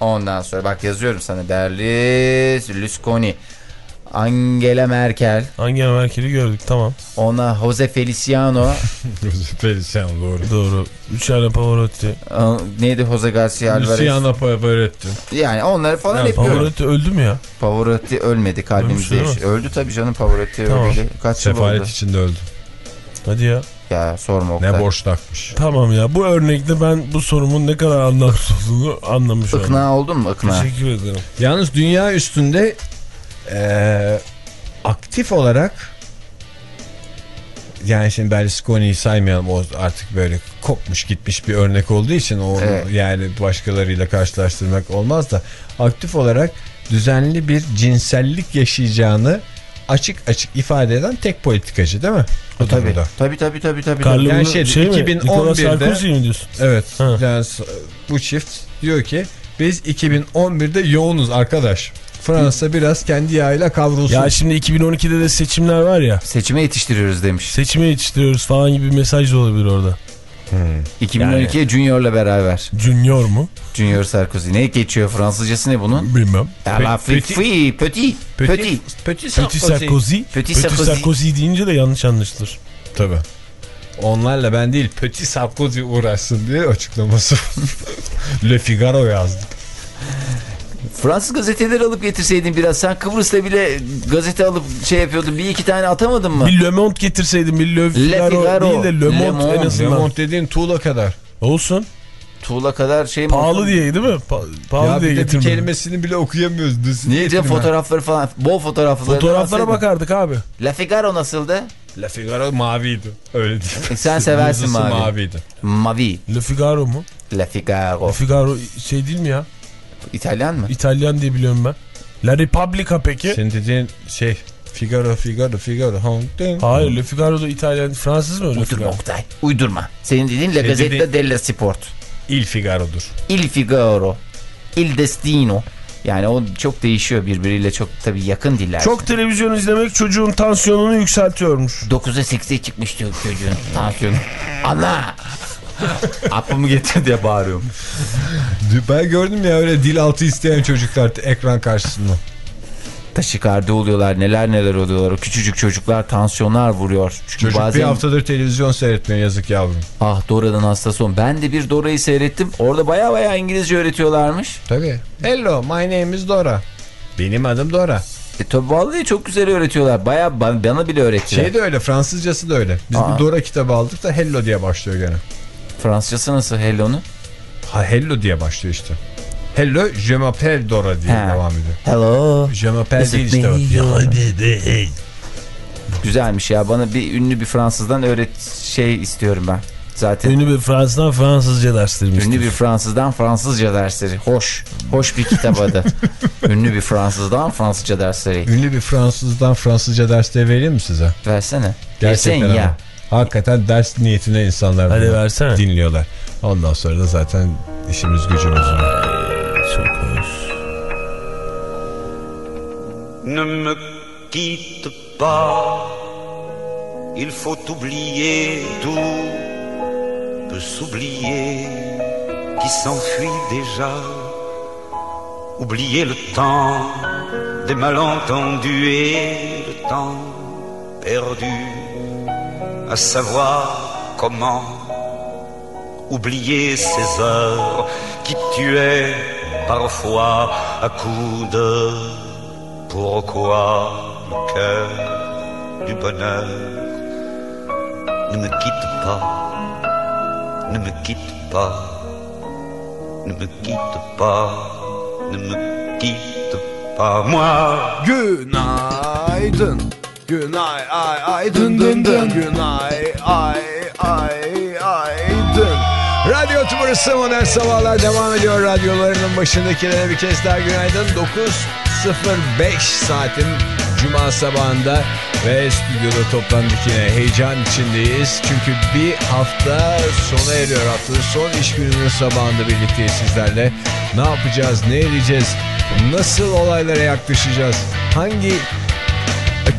Ondan sonra bak yazıyorum sana Berlusconi. Angela Merkel,
Angela Merkel'i gördük tamam.
ona Jose Feliciano,
Feliciano doğru.
Doğru. Luciano Pavarotti.
aa, neydi Jose Garcia Alvarez.
Luciano Pavarotti.
Yani onları falan
Yani
yapıyor.
Pavarotti öldü mü ya?
Pavarotti ölmedi kalbimizde.
Ölmüş.
Öldü tabii canım Pavarotti
Tamam.
öldü. Kaç
Sefalet
oldu?
içinde öldü.
Hadi ya.
Ya sorma Oktay.
Ne borç takmış.
Tamam ya bu örnekte ben bu sorumun ne kadar anlamsız olduğunu anlamış oldum.
Ikna oldun mu ikna?
Teşekkür ederim.
Yalnız dünya üstünde eee, aktif olarak yani şimdi Berlusconi'yi saymayalım o artık böyle kopmuş gitmiş bir örnek olduğu için o
Evet.
yani başkalarıyla karşılaştırmak olmaz da aktif olarak düzenli bir cinsellik yaşayacağını açık açık ifade eden tek politikacı değil mi? Bu
Tabii.
durumda.
Tabii tabii tabii tabii.
Carlo
Yani
şey mi?
2011'de
Nicolas Sarkozy mi diyorsun?
Evet.
Ha.
Yani bu çift diyor ki biz 2011'de yoğunuz arkadaş. Fransa biraz kendi yağıyla kavrulsun.
Ya şimdi 2012'de de seçimler var ya.
Seçime yetiştiriyoruz demiş.
Seçime yetiştiriyoruz falan gibi bir mesaj da olabilir orada.
2012'ye Junior'la beraber.
Junior mu?
Junior Sarkozy. Ne geçiyor Fransızcası ne bunun?
Bilmem.
La Petit. Petit. Petit.
Petit,
Petit Sarkozy.
Petit
Petit
Sarkozy.
Sarkozy deyince de yanlış anlaşılır.
Tabii. Onlarla ben değil Petit Sarkozy uğraşsın diye açıklaması. Le Figaro yazdı.
Fransız gazeteleri alıp getirseydin biraz. Sen Kıbrıs'ta bile gazete alıp şey yapıyordun. Bir iki tane atamadın mı?
Bir Le Monde getirseydin bir Le Figaro,
Figaro.
değil de Le
Le
Monde
Monde.
en azından.
Lemont dediğin tuğla kadar.
Olsun.
Tuğla kadar şey mi?
Pahalı
olsun?
diye değil mi? Pa- pahalı
ya
diye getirmedim.
kelimesini bile okuyamıyoruz. Nasıl
Niye canım fotoğrafları falan. Bol fotoğrafları.
Fotoğraflara bakardık abi.
La Figaro nasıldı?
Le Figaro maviydi. Öyle değil.
E, sen seversin mavi.
maviydi.
Mavi.
Le Figaro mu?
La Figaro.
Le Figaro şey değil mi ya?
İtalyan mı?
İtalyan diye biliyorum ben. La Repubblica peki?
Senin dediğin şey Figaro, Figaro, Figaro. Hong Kong.
Hayır Le Figaro da İtalyan. Fransız mı
Uydurma
Figaro?
Oktay. Uydurma. Senin dediğin La
Senin
Gazzetta
dediğin-
dello Sport.
Il Figaro'dur.
Il Figaro. Il Destino. Yani o çok değişiyor birbiriyle çok tabii yakın diller.
Çok televizyon izlemek çocuğun tansiyonunu yükseltiyormuş.
9'a 8'e çıkmış diyor çocuğun tansiyonu. Ana! Apımı getir diye bağırıyorum.
Ben gördüm ya öyle dil altı isteyen çocuklar ekran karşısında.
Taşikardi oluyorlar neler neler oluyorlar. O küçücük çocuklar tansiyonlar vuruyor. Çünkü
Çocuk
bazen
bir haftadır televizyon seyretmiyor yazık yavrum.
ah Dora'nın hastası on. Ben de bir Dora'yı seyrettim. Orada baya baya İngilizce öğretiyorlarmış.
Tabii. Hello my name is Dora. Benim adım Dora.
E tabi vallahi çok güzel öğretiyorlar. Baya bana, bana bile öğrettiler.
Şey de öyle Fransızcası da öyle. Biz
Aa.
bir Dora kitabı aldık da Hello diye başlıyor gene.
Fransızcası nasıl Hello'nu?
Ha Hello diye başlıyor işte. Hello je m'appelle Dora diye
Ha.
devam ediyor.
Hello.
Je m'appelle değil işte.
Güzelmiş ya. Bana bir ünlü bir Fransızdan öğret şey istiyorum ben. Zaten ünlü,
Ünlü bir Fransızdan Fransızca derslerimiz.
bir Fransızdan Fransızca dersleri. Hoş. Hoş bir kitap adı. ünlü bir Fransızdan Fransızca dersleri.
Ünlü bir Fransızdan Fransızca dersleri vereyim mi size?
Versene.
Gerçekten
Versen
ama. Hakikaten ders niyetine insanlar
Hadi versene.
dinliyorlar. Ondan sonra da zaten işimiz gücümüz var.
Çok hoş.
Ne me quitte pas, il faut oublier tout, peut s'oublier qui s'enfuit déjà, oublier le temps des malentendus et le temps perdu, à savoir comment oublier ces heures qui tuaient parfois à coups de pourquoi le cœur du bonheur ne me quitte pas, ne me quitte pas, ne me quitte pas, ne me quitte pas, moi.
Günaydın. Günay ay ay dın dın dın. Günay ay ay ay dın.
Radyo Tümrüsü Modern Sabahlar devam ediyor. Radyolarının başındakilere bir kez daha günaydın. 9.05 saatin Cuma sabahında ve stüdyoda toplandık yine. Heyecan içindeyiz. Çünkü bir hafta sona eriyor. Haftanın son iş gününün sabahında birlikteyiz sizlerle. Ne yapacağız, ne edeceğiz, nasıl olaylara yaklaşacağız, hangi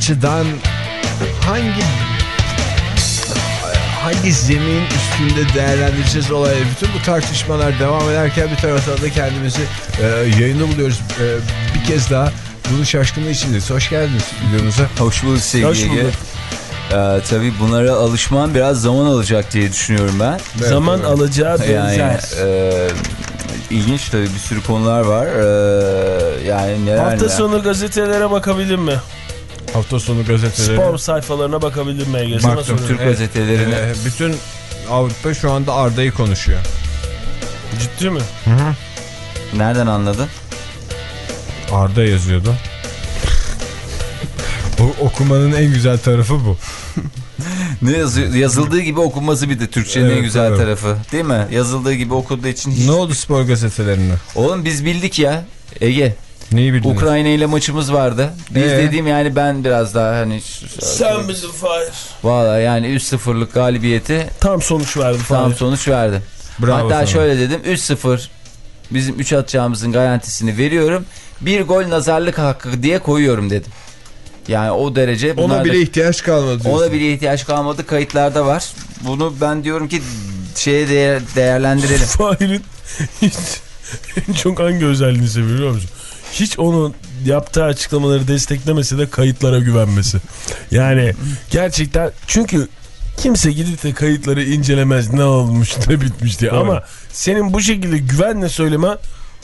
açıdan, hangi hangi zemin üstünde değerlendireceğiz olayları. Bütün bu tartışmalar devam ederken bir taraftan da kendimizi e, yayında buluyoruz. E, bir kez daha Bunu şaşkınlığı içindeyiz. Hoş geldiniz stüdyomuza.
Hoş bulduk sevgili
Hoş
Ege.
bulduk.
Ee, tabii bunlara alışman biraz zaman alacak diye düşünüyorum ben.
Zaman alacağı
Yani
benzer.
e, ilginç tabii bir sürü konular var. Ee, yani neler
Hafta
neler.
sonu gazetelere bakabildin mi?
Hafta sonu gazeteleri.
Spor sayfalarına Ege? Sana
Baktım.
Türk gazetelerine.
Ee, bütün Avrupa şu anda Arda'yı konuşuyor.
Ciddi mi?
Nereden anladın?
Arda yazıyordu. O, okumanın en güzel tarafı bu.
Ne yazıyor? Yazıldığı gibi okunması bir de Türkçenin en
Evet,
güzel
evet.
tarafı. Değil mi? Yazıldığı gibi okunduğu için hiç...
Ne oldu spor gazetelerine?
Oğlum biz bildik ya. Ege.
Neyi bildiniz?
Ukrayna ile maçımız vardı. Biz
Ee?
dediğim yani ben biraz daha hani...
Sen bizim Fahir.
Valla yani 3-0'lık galibiyeti
Tam sonuç verdi
tam
Fahir.
sonuç verdi.
Bravo
Hatta
sana.
şöyle dedim 3-0 bizim 3 atacağımızın garantisini veriyorum. Bir gol nazarlık hakkı diye koyuyorum dedim. Yani o derece
Ona
da-
bile ihtiyaç kalmadı.
ona
diyorsun.
bile ihtiyaç kalmadı kayıtlarda var. Bunu ben diyorum ki şeye değer, değerlendirelim.
Fahir'in hiç en çok hangi özelliğini seviyor biliyor musun? Hiç onun yaptığı açıklamaları desteklemese de kayıtlara güvenmesi. Yani gerçekten çünkü kimse gidip de kayıtları incelemez ne olmuş ne bitmiş diye. Ama senin bu şekilde güvenle söyleme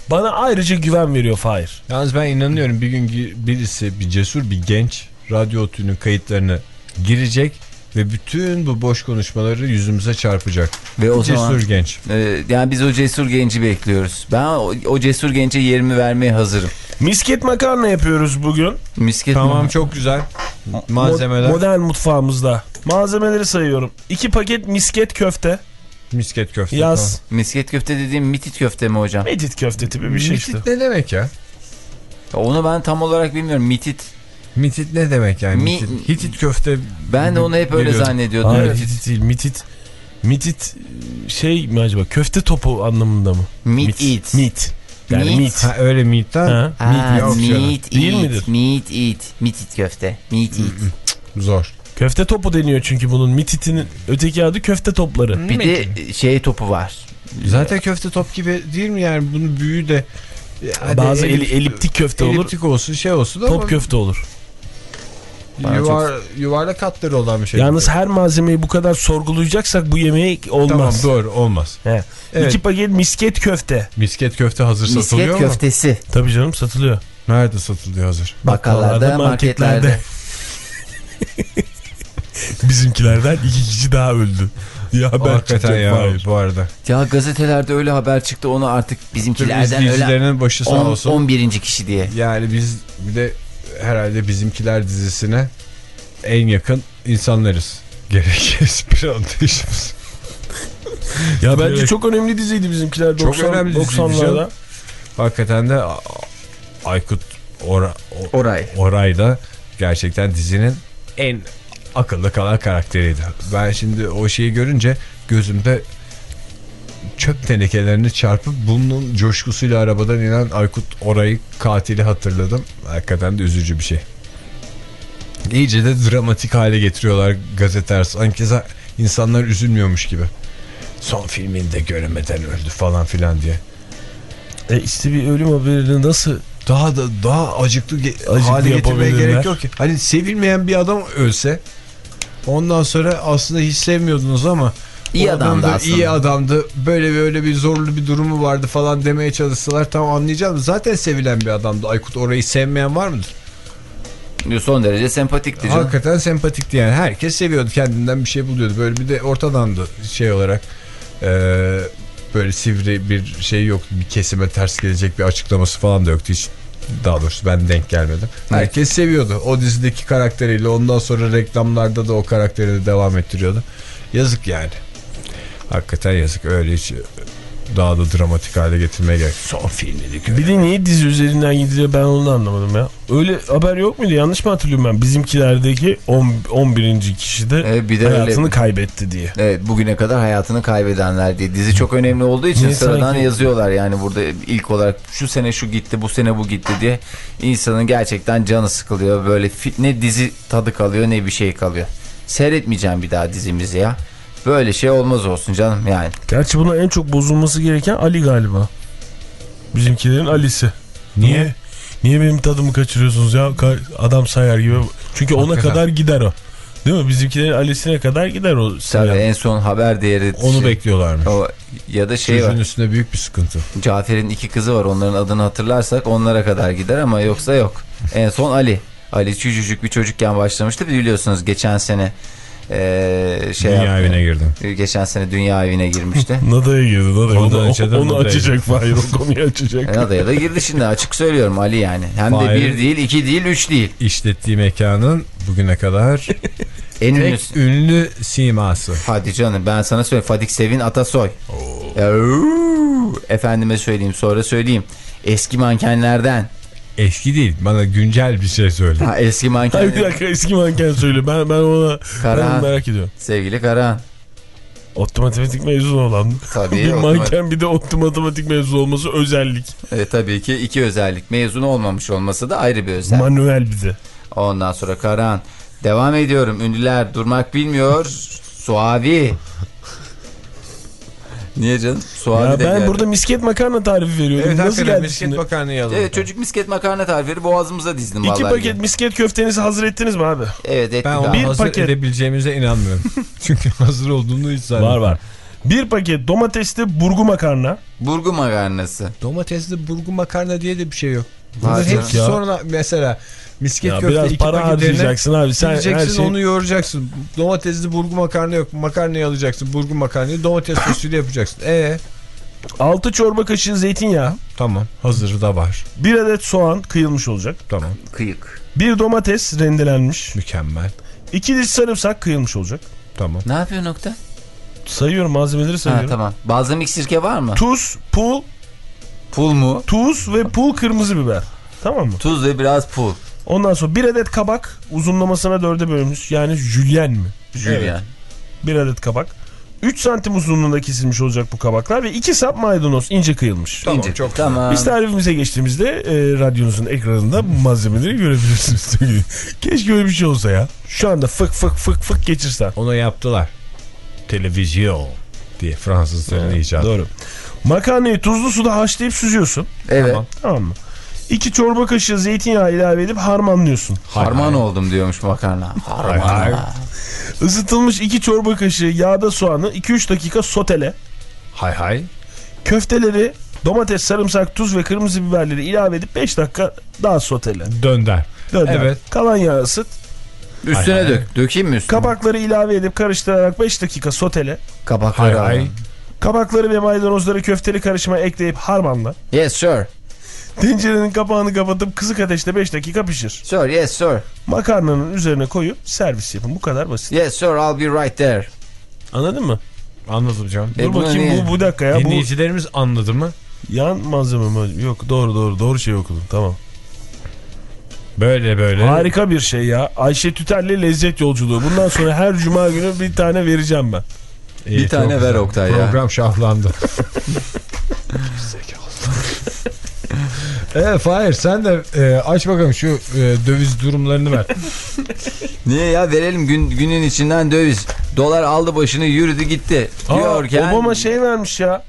bana ayrıca güven veriyor Fahir.
Yalnız ben inanıyorum bir gün birisi bir cesur bir genç radyo otünün kayıtlarını girecek ve bütün bu boş konuşmaları yüzümüze çarpacak.
Ve o
cesur
zaman
genç.
e, yani biz o cesur genci bekliyoruz. Ben o, o cesur gence yerimi vermeye hazırım.
Misket makarna yapıyoruz bugün.
Misket
Tamam
mi?
çok güzel.
Mo-
Malzemeler.
modern mutfağımızda. Malzemeleri sayıyorum. 2 paket misket köfte.
Misket köfte.
Yaz.
Misket köfte dediğim mitit köfte mi hocam?
Medit köfte tipi bir şey işte.
Mitit ne demek ya?
Onu ben tam olarak bilmiyorum. Mitit.
Mitit ne demek yani?
Mi-
Mitit. Hitit köfte.
Ben de onu hep öyle
Biliyordum.
zannediyordum.
Hayır
Evet.
mitit değil mitit. Mitit şey mi acaba köfte topu anlamında mı?
Meat eat.
Meat. Yani
Meat.
meat.
Ha öyle mit'ten.
Ha?
Meat yok
meat
Değil
eat.
midir?
Meat eat. Mitit köfte. Meat eat.
Zor.
Köfte topu deniyor çünkü bunun mititinin öteki adı köfte topları.
Bir de şey topu var.
Zaten köfte top gibi değil mi yani bunun büyüğü de Hadi
Bazı
elip-
eliptik köfte olur.
Eliptik olsun şey olsun ama
Top köfte olur.
Bana
yuvar, yuvarlak hatları olan bir şey.
Yalnız her malzemeyi bu kadar sorgulayacaksak bu yemeği
Tamam
olmaz.
doğru olmaz.
He.
Evet.
İki paket misket köfte.
Misket köfte hazır
Misket
satılıyor mu?
köftesi.
Tabii canım satılıyor.
Nerede satılıyor hazır?
Bakkallarda, marketlerde.
Bizimkilerden iki kişi daha öldü. diye haber
Hakikaten ya
Fahir.
bu arada.
Ya gazetelerde öyle haber çıktı onu artık bizimkilerden öyle
başı sağ
10,
olsun.
11. kişi diye.
Yani biz bir de herhalde bizimkiler dizisine en yakın insanlarız. Gerek espri anlayışımız.
Ya bence çok önemli diziydi bizimkiler.
Çok
90,
önemli diziydi
90'larda.
canım. Hakikaten de Aykut Ora, O-
Oray.
Oray da gerçekten dizinin en akıllı kalan karakteriydi. Ben şimdi o şeyi görünce gözümde çöp tenekelerini çarpıp bunun coşkusuyla arabadan inen Aykut Oray'ı katili hatırladım. Hakikaten de üzücü bir şey. İyice de dramatik hale getiriyorlar gazeteler. Sanki insanlar üzülmüyormuş gibi. Son filmini de göremeden öldü falan filan diye.
E işte bir ölüm haberini nasıl
Daha da daha acıklı,
Acıklı
hale getirmeye gerek yok ki. Hani sevilmeyen bir adam ölse ondan sonra aslında hiç sevmiyordunuz ama
İyi adamdı
da
aslında.
iyi adamdı. Böyle böyle bir zorlu bir durumu vardı falan demeye çalışsalar tamam anlayacağım. Zaten sevilen bir adamdı. Aykut orayı sevmeyen var mıdır?
Son derece sempatikti canım.
Hakikaten sempatikti yani. Herkes seviyordu. Kendinden bir şey buluyordu. Böyle bir de ortadandı şey olarak. Ee, böyle sivri bir şey yoktu. Bir kesime ters gelecek bir açıklaması falan da yoktu hiç. Daha doğrusu ben denk gelmedim. Herkes seviyordu. O dizideki karakteriyle ondan sonra reklamlarda da o karakteri de devam ettiriyordu. Yazık yani. Hakikaten yazık. Öyle hiç daha da dramatik hale getirmeye gerek. Son filmiydi.
Bir de niye dizi üzerinden gidiliyor ben onu da anlamadım ya. Öyle haber yok muydu? Yanlış mı hatırlıyorum ben? Bizimkilerdeki 10, 11. kişi de
Evet, bir de
hayatını
öyle.
kaybetti diye.
Evet bugüne kadar hayatını kaybedenler diye. Dizi çok önemli olduğu için
Niye
sıradan
sanki-
yazıyorlar yani burada ilk olarak şu sene şu gitti bu sene bu gitti diye insanın gerçekten canı sıkılıyor. Böyle ne dizi tadı kalıyor ne bir şey kalıyor. Seyretmeyeceğim bir daha dizimizi ya. Böyle şey olmaz olsun canım yani.
Gerçi buna en çok bozulması gereken Ali galiba. Bizimkilerin Ali'si. Niye? Niye benim tadımı kaçırıyorsunuz ya? Adam sayar gibi. Çünkü ona
Hakikaten.
kadar gider o. Değil mi? Bizimkilerin Ali'sine kadar gider o.
Tabii en son haber değeri.
Onu bekliyorlarmış.
O, ya da şey
Çocuğun
var.
üstünde büyük bir sıkıntı.
Cafer'in iki kızı var. Onların adını hatırlarsak onlara kadar gider ama yoksa yok. En son Ali. Ali küçücük bir çocukken başlamıştı. Biliyorsunuz geçen sene eee, şey
Dünya
yaptı.
evine girdim.
Geçen sene dünya evine girmişti.
Nada'ya girdi. Nada'ya. Onu, onu
Nada'ya
açacak Fahir. O konuyu açacak.
Adaya da girdi şimdi açık söylüyorum Ali yani. Hem de
Vay.
bir değil, iki değil, üç değil.
İşlettiği mekanın bugüne kadar
En ünlü...
tek ünlü siması.
Hadi canım ben sana söyleyeyim. Fadik Sevin Atasoy. Uuu. Efendime söyleyeyim sonra söyleyeyim. Eski mankenlerden.
Eski değil bana güncel bir şey söyle.
Ha, eski
Hayır bir dakika eski manken söyle. Ben, ben ona
Karahan.
ben merak ediyorum.
Sevgili Karahan.
Otto matematik mezunu olan.
Tabii.
bir manken bir de otto matematik mezunu olması özellik.
E, tabii ki iki özellik. Mezun olmamış olması da ayrı bir özellik.
Manuel bir de.
Ondan sonra Karahan. Devam ediyorum. Ünlüler durmak bilmiyor. Suavi. Niye canım? Suavi
Ya
de
ben
geldi.
burada misket makarna tarifi veriyordum. Nasıl geldi şimdi?
makarnayı alalım.
Evet çocuk misket makarna tarifleri boğazımıza dizdim
İki paket misket köftenizi hazır ettiniz mi abi?
Evet ettik
Ben onu.
Bir
hazır
paket-
edebileceğimize inanmıyorum. Çünkü hazır olduğunu hiç
Var
zannetmiyorum.
var. Bir paket domatesli burgu makarna.
Burgu makarnası.
Domatesli burgu makarna diye de bir şey yok.
Var
hepsi
Ya.
sonra mesela misket
Ya
köfte
biraz
iki
para harcayacaksın abi. Sen her
gideceksin
şey...
onu yoğuracaksın. Domatesli burgu makarna yok. Makarnayı alacaksın. Burgu makarnayı domates sosuyla yapacaksın. E
6 çorba kaşığı zeytinyağı.
tamam hazırı da var.
1 adet soğan kıyılmış olacak.
Tamam
Kıyık.
1 domates rendelenmiş.
mükemmel.
2 diş sarımsak kıyılmış olacak.
Tamam.
Ne yapıyor nokta?
Sayıyorum malzemeleri
Ha,
sayıyorum.
tamam. Balzamik sirke var mı?
Tuz, pul,
Pul mu?
tuz ve pul kırmızı biber. Tamam mı?
Tuz ve biraz pul.
Ondan sonra 1 adet kabak uzunlamasına dörde bölünmüş. Yani jülyen mi?
Jülyen.
1 adet kabak. 3 santim uzunluğunda kesilmiş olacak bu kabaklar ve 2 sap maydanoz ince kıyılmış.
Tamam,
İnce.
çok
tamam.
Biz tarifimize geçtiğimizde e, radyonuzun ekranında bu malzemeleri görebilirsiniz. Keşke öyle bir şey olsa ya. Şu anda fık fık fık fık geçirsen.
Onu yaptılar. Televizyon diye Fransızların icadı.
Doğru. Makarnayı tuzlu suda haşlayıp süzüyorsun.
Evet.
Tamam.
Tamam mı? 2 çorba kaşığı zeytinyağı ilave edip harmanlıyorsun.
Harman oldum diyormuş makarna.
hay.
Harman.
Isıtılmış 2 çorba kaşığı yağda soğanı 2-3 dakika sotele.
Hay hay.
Köfteleri domates, sarımsak, tuz ve kırmızı biberleri ilave edip 5 dakika daha sotele.
Dönder.
Dönder.
Evet.
Kalan yağı ısıt.
Üstüne
Hay hay.
dök. Dökeyim mi üstüne?
Kabakları ilave edip karıştırarak 5 dakika sotele.
Kabakları
Hay hay.
Kabakları ve maydanozları köfteli karışıma ekleyip harmanla.
Yes sir.
Tencerenin kapağını kapatıp kısık ateşte 5 dakika pişir.
Sir yes sir.
Makarnanın üzerine koyup servis yapın. Bu kadar basit.
Yes sir I'll be right there.
Anladın mı?
Anladım canım.
E,
Dur bakayım bu, bu dakika ya. Bu
Dinleyicilerimiz anladı mı?
yan malzeme mi? Yok doğru doğru doğru şey okudum. Tamam.
Böyle böyle.
Harika bir şey ya. Ayşe Tüter'le lezzet yolculuğu. Bundan sonra her cuma günü bir tane vereceğim ben.
İyi,
Bir tane ver. Oktay ya.
Program şahlandı. Evet Fahir sen de e, aç bakalım şu e, döviz durumlarını ver.
Niye ya verelim gün, günün içinden döviz. Dolar aldı başını yürüdü gitti.
Aa,
Diyorken.
Obama şey vermiş ya.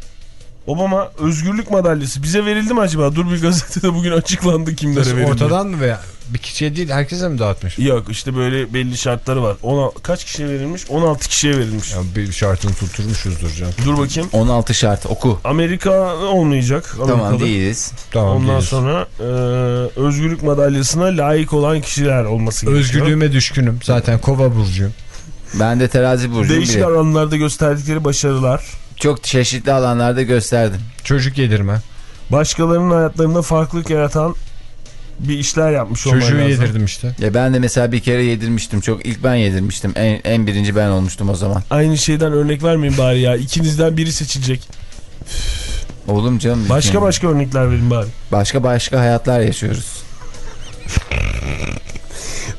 Obama özgürlük madalyası. Bize verildi mi acaba? Dur bir gazetede bugün açıklandı kimlere verildi.
Ortadan mı veya bir kişiye değil herkese mi dağıtmış?
Yok işte böyle belli şartları var. Ona, kaç kişiye verilmiş? 16 kişiye verilmiş.
Ya bir şartını tutturmuşuzdur canım.
Dur bakayım.
16 şart oku.
Amerika olmayacak.
Tamam
Amerika'da.
değiliz.
Tamam.
Ondan
değiliz.
sonra e, özgürlük madalyasına layık olan kişiler olması gerekiyor.
Özgürlüğüme düşkünüm. Zaten kova burcuyum.
Ben de terazi burcuyum.
Değişik
bile.
alanlarda gösterdikleri başarılar.
Çok çeşitli alanlarda gösterdim.
Çocuk yedirme.
Başkalarının hayatlarında farklılık yaratan bir işler yapmış olman
Çocuğu
lazım.
yedirdim işte.
Ya ben de mesela bir kere yedirmiştim. Çok ilk ben yedirmiştim. En, en birinci ben olmuştum o zaman.
Aynı şeyden örnek vermeyin bari ya. İkinizden biri seçilecek.
Oğlum canım.
Başka
yani.
başka örnekler verin bari.
Başka başka hayatlar yaşıyoruz.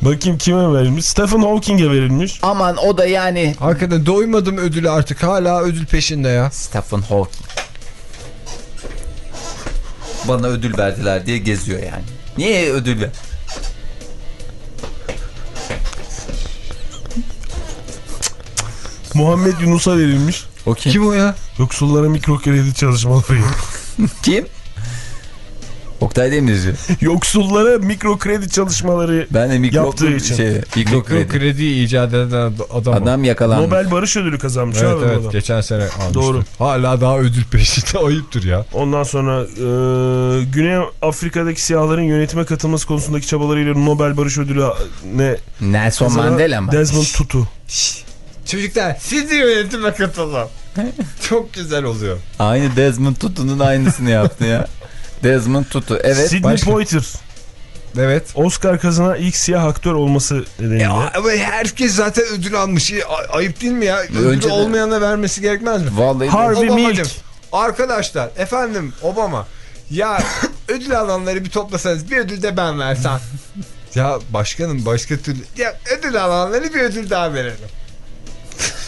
Bakayım kime verilmiş? Stephen Hawking'e verilmiş.
Aman o da yani.
Hakikaten doymadım ödülü artık. Hala ödül peşinde ya.
Stephen Hawking. Bana ödül verdiler diye geziyor yani. Niye ödül ver?
Muhammed Yunus'a verilmiş.
O kim?
Kim o ya?
Yoksullara mikro kredi çalışmaları.
Kim? Oktay Demirci.
Yoksullara mikro kredi çalışmaları
Ben de mikro,
Yaptığı için.
şey, mikro
Mikro
kredi.
krediyi icat eden adam.
Adam yakalanmış.
Nobel Barış Ödülü kazanmış
Evet evet
adam.
geçen sene almıştı.
Doğru.
Hala daha ödül peşinde ayıptır ya.
Ondan sonra e, Güney Afrika'daki siyahların yönetime katılması konusundaki çabalarıyla Nobel Barış Ödülü ne
Nelson
kazanan
Mandela mı?
Desmond Tutu.
Çocuklar siz de yönetime katılın. Çok güzel oluyor.
Aynı Desmond Tutu'nun aynısını yaptı ya. Desmond Tutu. Evet.
Sidney
başka-
Poitier.
Evet.
Oscar kazanan ilk siyah aktör olması nedeniyle.
Ya, ama herkes zaten ödül almış. Ayıp değil mi ya? Ödül
Önceden-
olmayana vermesi gerekmez mi?
Vallahi
Harvey Milk.
Arkadaşlar efendim Obama. Ya ödül alanları bir toplasanız bir ödül de ben versem. ya başkanım başka türlü. Ya ödül alanları bir ödül daha verelim.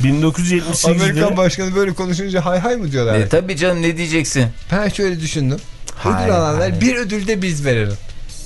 1978'de
Amerikan başkanı böyle konuşunca hay hay mı diyorlar?
E, tabii canım ne diyeceksin?
Ben şöyle düşündüm.
Hayır,
ödül alanlar
hayır.
bir ödül de biz verelim.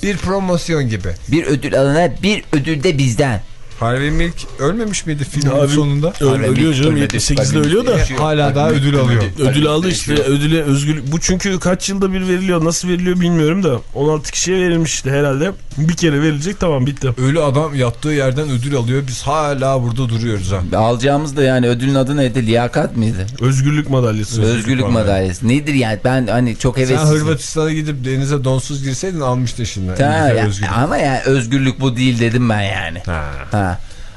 Bir promosyon gibi.
Bir ödül alana bir ödül de bizden.
Harvey Milk ölmemiş miydi filmin
Harvey-
sonunda?
Öl- ölüyor canım
ölmedi.
78'de
Bak,
ölüyor da.
yaşıyor.
Hala daha ödül alıyor.
Ödül aldı işte ödüle özgür bu çünkü kaç yılda bir veriliyor nasıl veriliyor bilmiyorum da 16 kişiye verilmişti herhalde bir kere verilecek tamam bitti.
Ölü adam yattığı yerden ödül alıyor. Biz hala burada duruyoruz ha.
Alacağımız da yani ödülün adı neydi? Liyakat mıydı?
Özgürlük madalyası.
Özgürlük madalyası. Nedir yani? Ben hani çok
Sen
hevesliyim.
Hırvatistan'a gidip denize donsuz girseydin almıştı şimdi.
Ta,
İngiltere
ya-
özgürlük.
ama yani özgürlük bu değil dedim ben yani.
Ha.
Ha.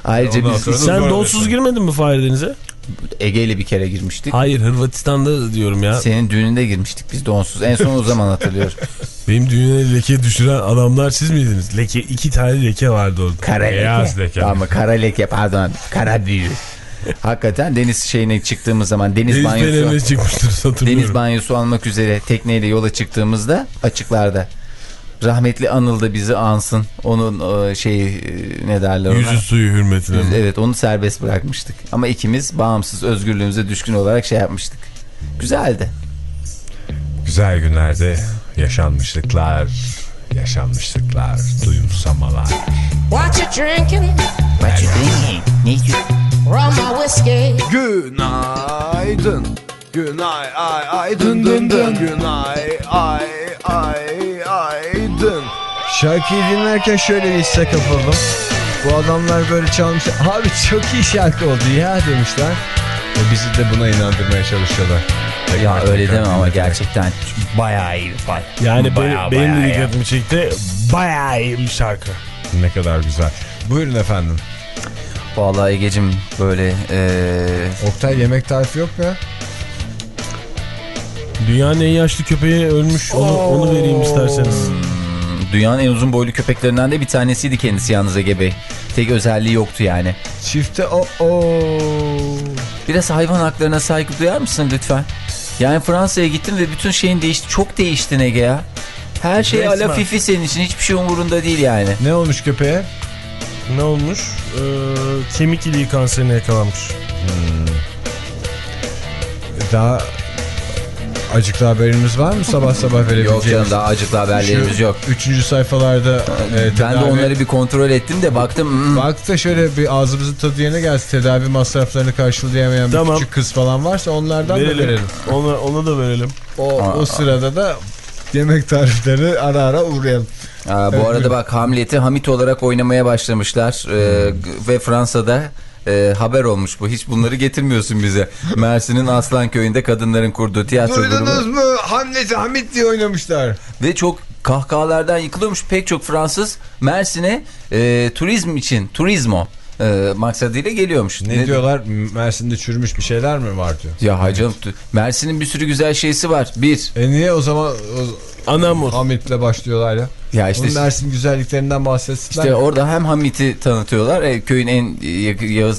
Ayrıca biz
Sen donsuz girmedin mi Fahir Deniz'e?
Ege'yle bir kere girmiştik.
Hayır Hırvatistan'da diyorum ya.
Senin düğününde girmiştik biz donsuz. En son o zaman hatırlıyorum.
Benim düğüne leke düşüren adamlar siz miydiniz? Leke iki tane leke vardı orada.
Kara leke.
Beyaz leke.
Ama kara leke pardon. Kara büyü. Hakikaten deniz şeyine çıktığımız zaman deniz,
Deniz
banyosu
fenerine çıkmıştır hatırlıyorum.
deniz banyosu almak üzere tekneyle yola çıktığımızda açıklarda rahmetli Anıl da bizi ansın. Onun e, şeyi e, ne derler ona?
Yüzü suyu hürmetine.
Yüz- Evet onu serbest bırakmıştık. Ama ikimiz bağımsız özgürlüğümüze düşkün olarak şey yapmıştık. Güzeldi.
Güzel günlerde yaşanmışlıklar, yaşanmışlıklar, duyumsamalar.
What you drinking?
What you thinking? Ne?
Rum or whiskey?
Günaydın. Günay ay ay dın dın dın. Günay ay ay ay dın. Şarkıyı dinlerken şöyle bir hisse kapıldım. Bu adamlar böyle çalmış. Abi çok iyi şarkı oldu ya demişler. Ve bizi de buna inandırmaya çalışıyorlar.
Ya öyle deme ama gerçekten bayağı iyi.
Yani
Bayağı,
benim, benim de dikkatimi çekti. Bayağı iyi bir şarkı.
Ne kadar güzel. Buyurun efendim.
Vallahi Ege'cim böyle eee
Oktay yemek tarifi yok mu ya?
Dünyanın en yaşlı köpeği ölmüş. Onu, onu vereyim isterseniz.
Dünyanın en uzun boylu köpeklerinden de bir tanesiydi kendisi yalnız Ege Bey. Tek özelliği yoktu yani.
Çifte o o.
Biraz hayvan haklarına saygı duyar mısın lütfen? Yani Fransa'ya gittin ve bütün şeyin değişti. Çok değiştin Ege ya. Her şey
Resmen.
ala fifi senin için. Hiçbir şey umurunda değil yani.
Ne olmuş köpeğe?
Ne olmuş? Ee, kemik iliği kanserine yakalanmış.
Daha acıklı haberimiz var mı sabah sabah verebileceğimiz?
Yok canım daha acıklı haberlerimiz
Şu
yok.
Üçüncü sayfalarda e,
Ben de
tedavi-
onları bir kontrol ettim de baktım. hmm,
Bak da şöyle bir ağzımızın tadı yerine gelsin. Tedavi masraflarını karşılayamayan
Tamam.
bir küçük kız falan varsa onlardan da
Verelim.
verelim.
Ona, ona da verelim.
O, o sırada da yemek tarifleri ara ara uğrayalım.
Aa, bu
Evet,
arada bak Hamlet'i Hamit olarak oynamaya başlamışlar Ee, g- ve Fransa'da e, haber olmuş bu. Hiç bunları getirmiyorsun bize. Mersin'in Aslanköy'ünde kadınların kurduğu tiyatro
Duydunuz
grubu
mu? Hamlet'i Hamit diye oynamışlar.
ve çok kahkahalardan yıkılıyormuş. Pek çok Fransız Mersin'e e, turizm için turizmo e, maksadıyla geliyormuş.
Ne, diyorlar? Mersin'de çürümüş bir şeyler mi var diyor.
Ya hacım Mersin'in bir sürü güzel şeysi var. Bir
E niye o zaman o,
Anamur.
Hamit'le başlıyorlar ya?
ya işte
Onun Mersin güzelliklerinden bahsetsinler.
işte orada hem Hamit'i tanıtıyorlar. e, köyün en ya-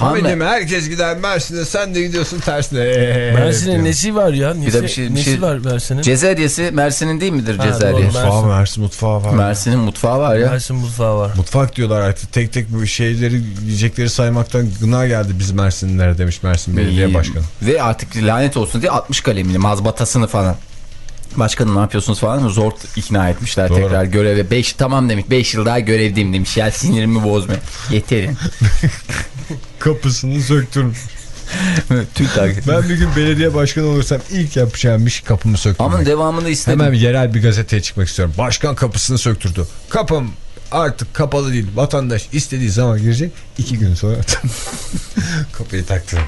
Yağız'da
Hamit'im herkes gider Mersin'e sen de gidiyorsun tersine. Ee,
Mersin'in nesi var ya? Nesi,
bir şey- bir
nesi
şey-
var Mersin'in?
Cezeryesi Mersin'in değil midir Cezerye?
Mutfağı Mersin mutfağı var.
Mersin'in mutfağı var ya.
Mersin mutfağı var.
Mutfak diyorlar artık. Tek tek bu şeyleri yiyecekleri saymaktan gına geldi biz Mersinlilere demiş Mersin Belediye. Başkanı.
Ve artık lanet olsun diye 60 kalemini mazbatasını falan. Başkanım ne yapıyorsunuz falan zor ikna etmişler
Doğru.
tekrar göreve. 5 tamam demiş 5 yıl daha görevdeyim demiş. Ya sinirimi bozma. Yeterin.
Kapısını söktürmüş. Ben bir gün belediye başkanı olursam ilk yapacağım iş kapımı söktürmek.
Ama devamını istedim.
Hemen yerel bir gazeteye çıkmak istiyorum. Başkan kapısını söktürdü. Kapım artık kapalı değil. Vatandaş istediği zaman girecek. İki gün sonra kapıyı taktım.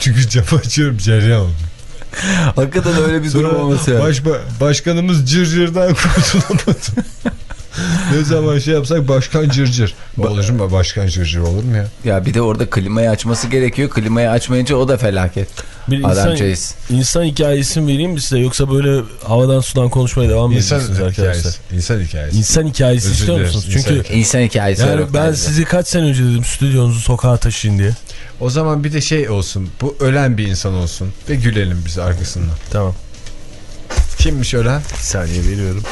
Çünkü camı açıyorum cereyan oldu.
Hakikaten öyle bir durum olması ya.
baş, başkanımız cırcırdan kurtulamadı. ne zaman şey yapsak başkan cırcır. Olur mu başkan cırcır olur mu ya?
Ya bir de orada klimayı açması gerekiyor. Klimayı açmayınca o da felaket.
Bir insan,
Adamcağız.
insan hikayesi mi vereyim mi size yoksa böyle havadan sudan konuşmaya devam mı
İnsan
edeceksiniz arkadaşlar?
hikayesi. İnsan hikayesi.
İnsan hikayesi
Özür
istiyor musunuz?
insan
Çünkü
İnsan hikayesi
yani ben sizi kaç sene önce dedim stüdyonuzu sokağa taşıyın diye.
O zaman bir de şey olsun. Bu ölen bir insan olsun. Ve gülelim biz arkasından.
Tamam.
Kimmiş ölen?
Bir saniye veriyorum.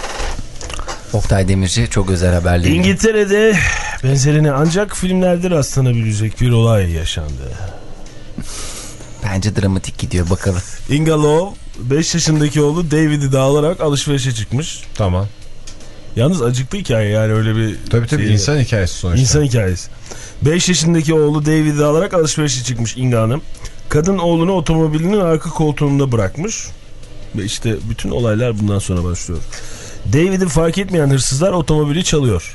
Oktay Demirci çok özel haberleri.
İngiltere'de benzerine ancak filmlerde rastlanabilecek bir olay yaşandı.
Bence dramatik gidiyor bakalım.
Inga Love 5 yaşındaki oğlu David'i dağılarak alışverişe çıkmış.
Tamam.
Yalnız acıklı hikaye yani öyle bir...
Tabii tabii
şey-
insan hikayesi sonuçta.
İnsan hikayesi. 5 yaşındaki oğlu David'i alarak alışverişe çıkmış Inga Hanım. Kadın oğlunu otomobilinin arka koltuğunda bırakmış. Ve işte bütün olaylar bundan sonra başlıyor. David'i fark etmeyen hırsızlar otomobili çalıyor.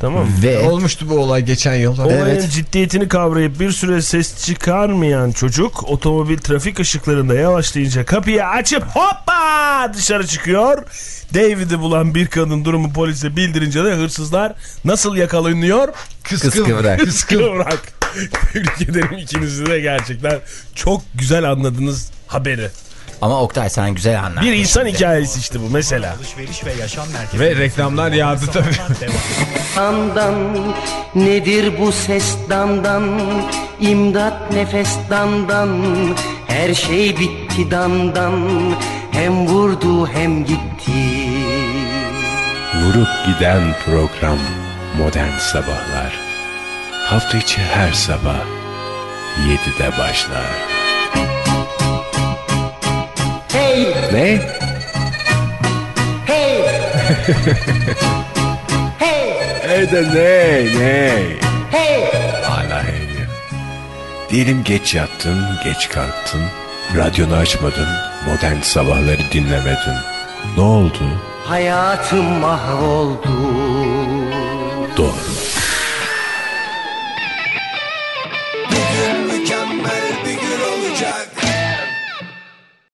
Tamam mı?
Ve
Olmuştu bu olay geçen yıl.
Olayın
Evet.
ciddiyetini kavrayıp bir süre ses çıkarmayan çocuk otomobil trafik ışıklarında yavaşlayınca kapıyı açıp hoppa dışarı çıkıyor. David'i bulan bir kadın durumu polise bildirince de hırsızlar nasıl yakalanıyor?
kıskıvrak.
Kıskıvrak. Tebrik ederim ikinizi de gerçekten çok güzel anladınız haberi.
Ama Oktay sen güzel anlat.
Bir insan hikayesi işte bu mesela.
Alışveriş ve yaşam merkezi.
Ve reklamlar yağdı tabii.
Dandan nedir bu ses dandan İmdat nefes dandan Her şey bitti dandan Hem vurdu hem gitti
Vurup giden program Modern Sabahlar Hafta içi her sabah 7'de başlar. Ne?
hey Hey
Hey de ne ne?
hey
Hala hey diyor. Diyelim geç yattın, geç kalktın, radyonu açmadın, modern sabahları dinlemedin. Ne oldu?
Hayatım mahvoldu
Doğru.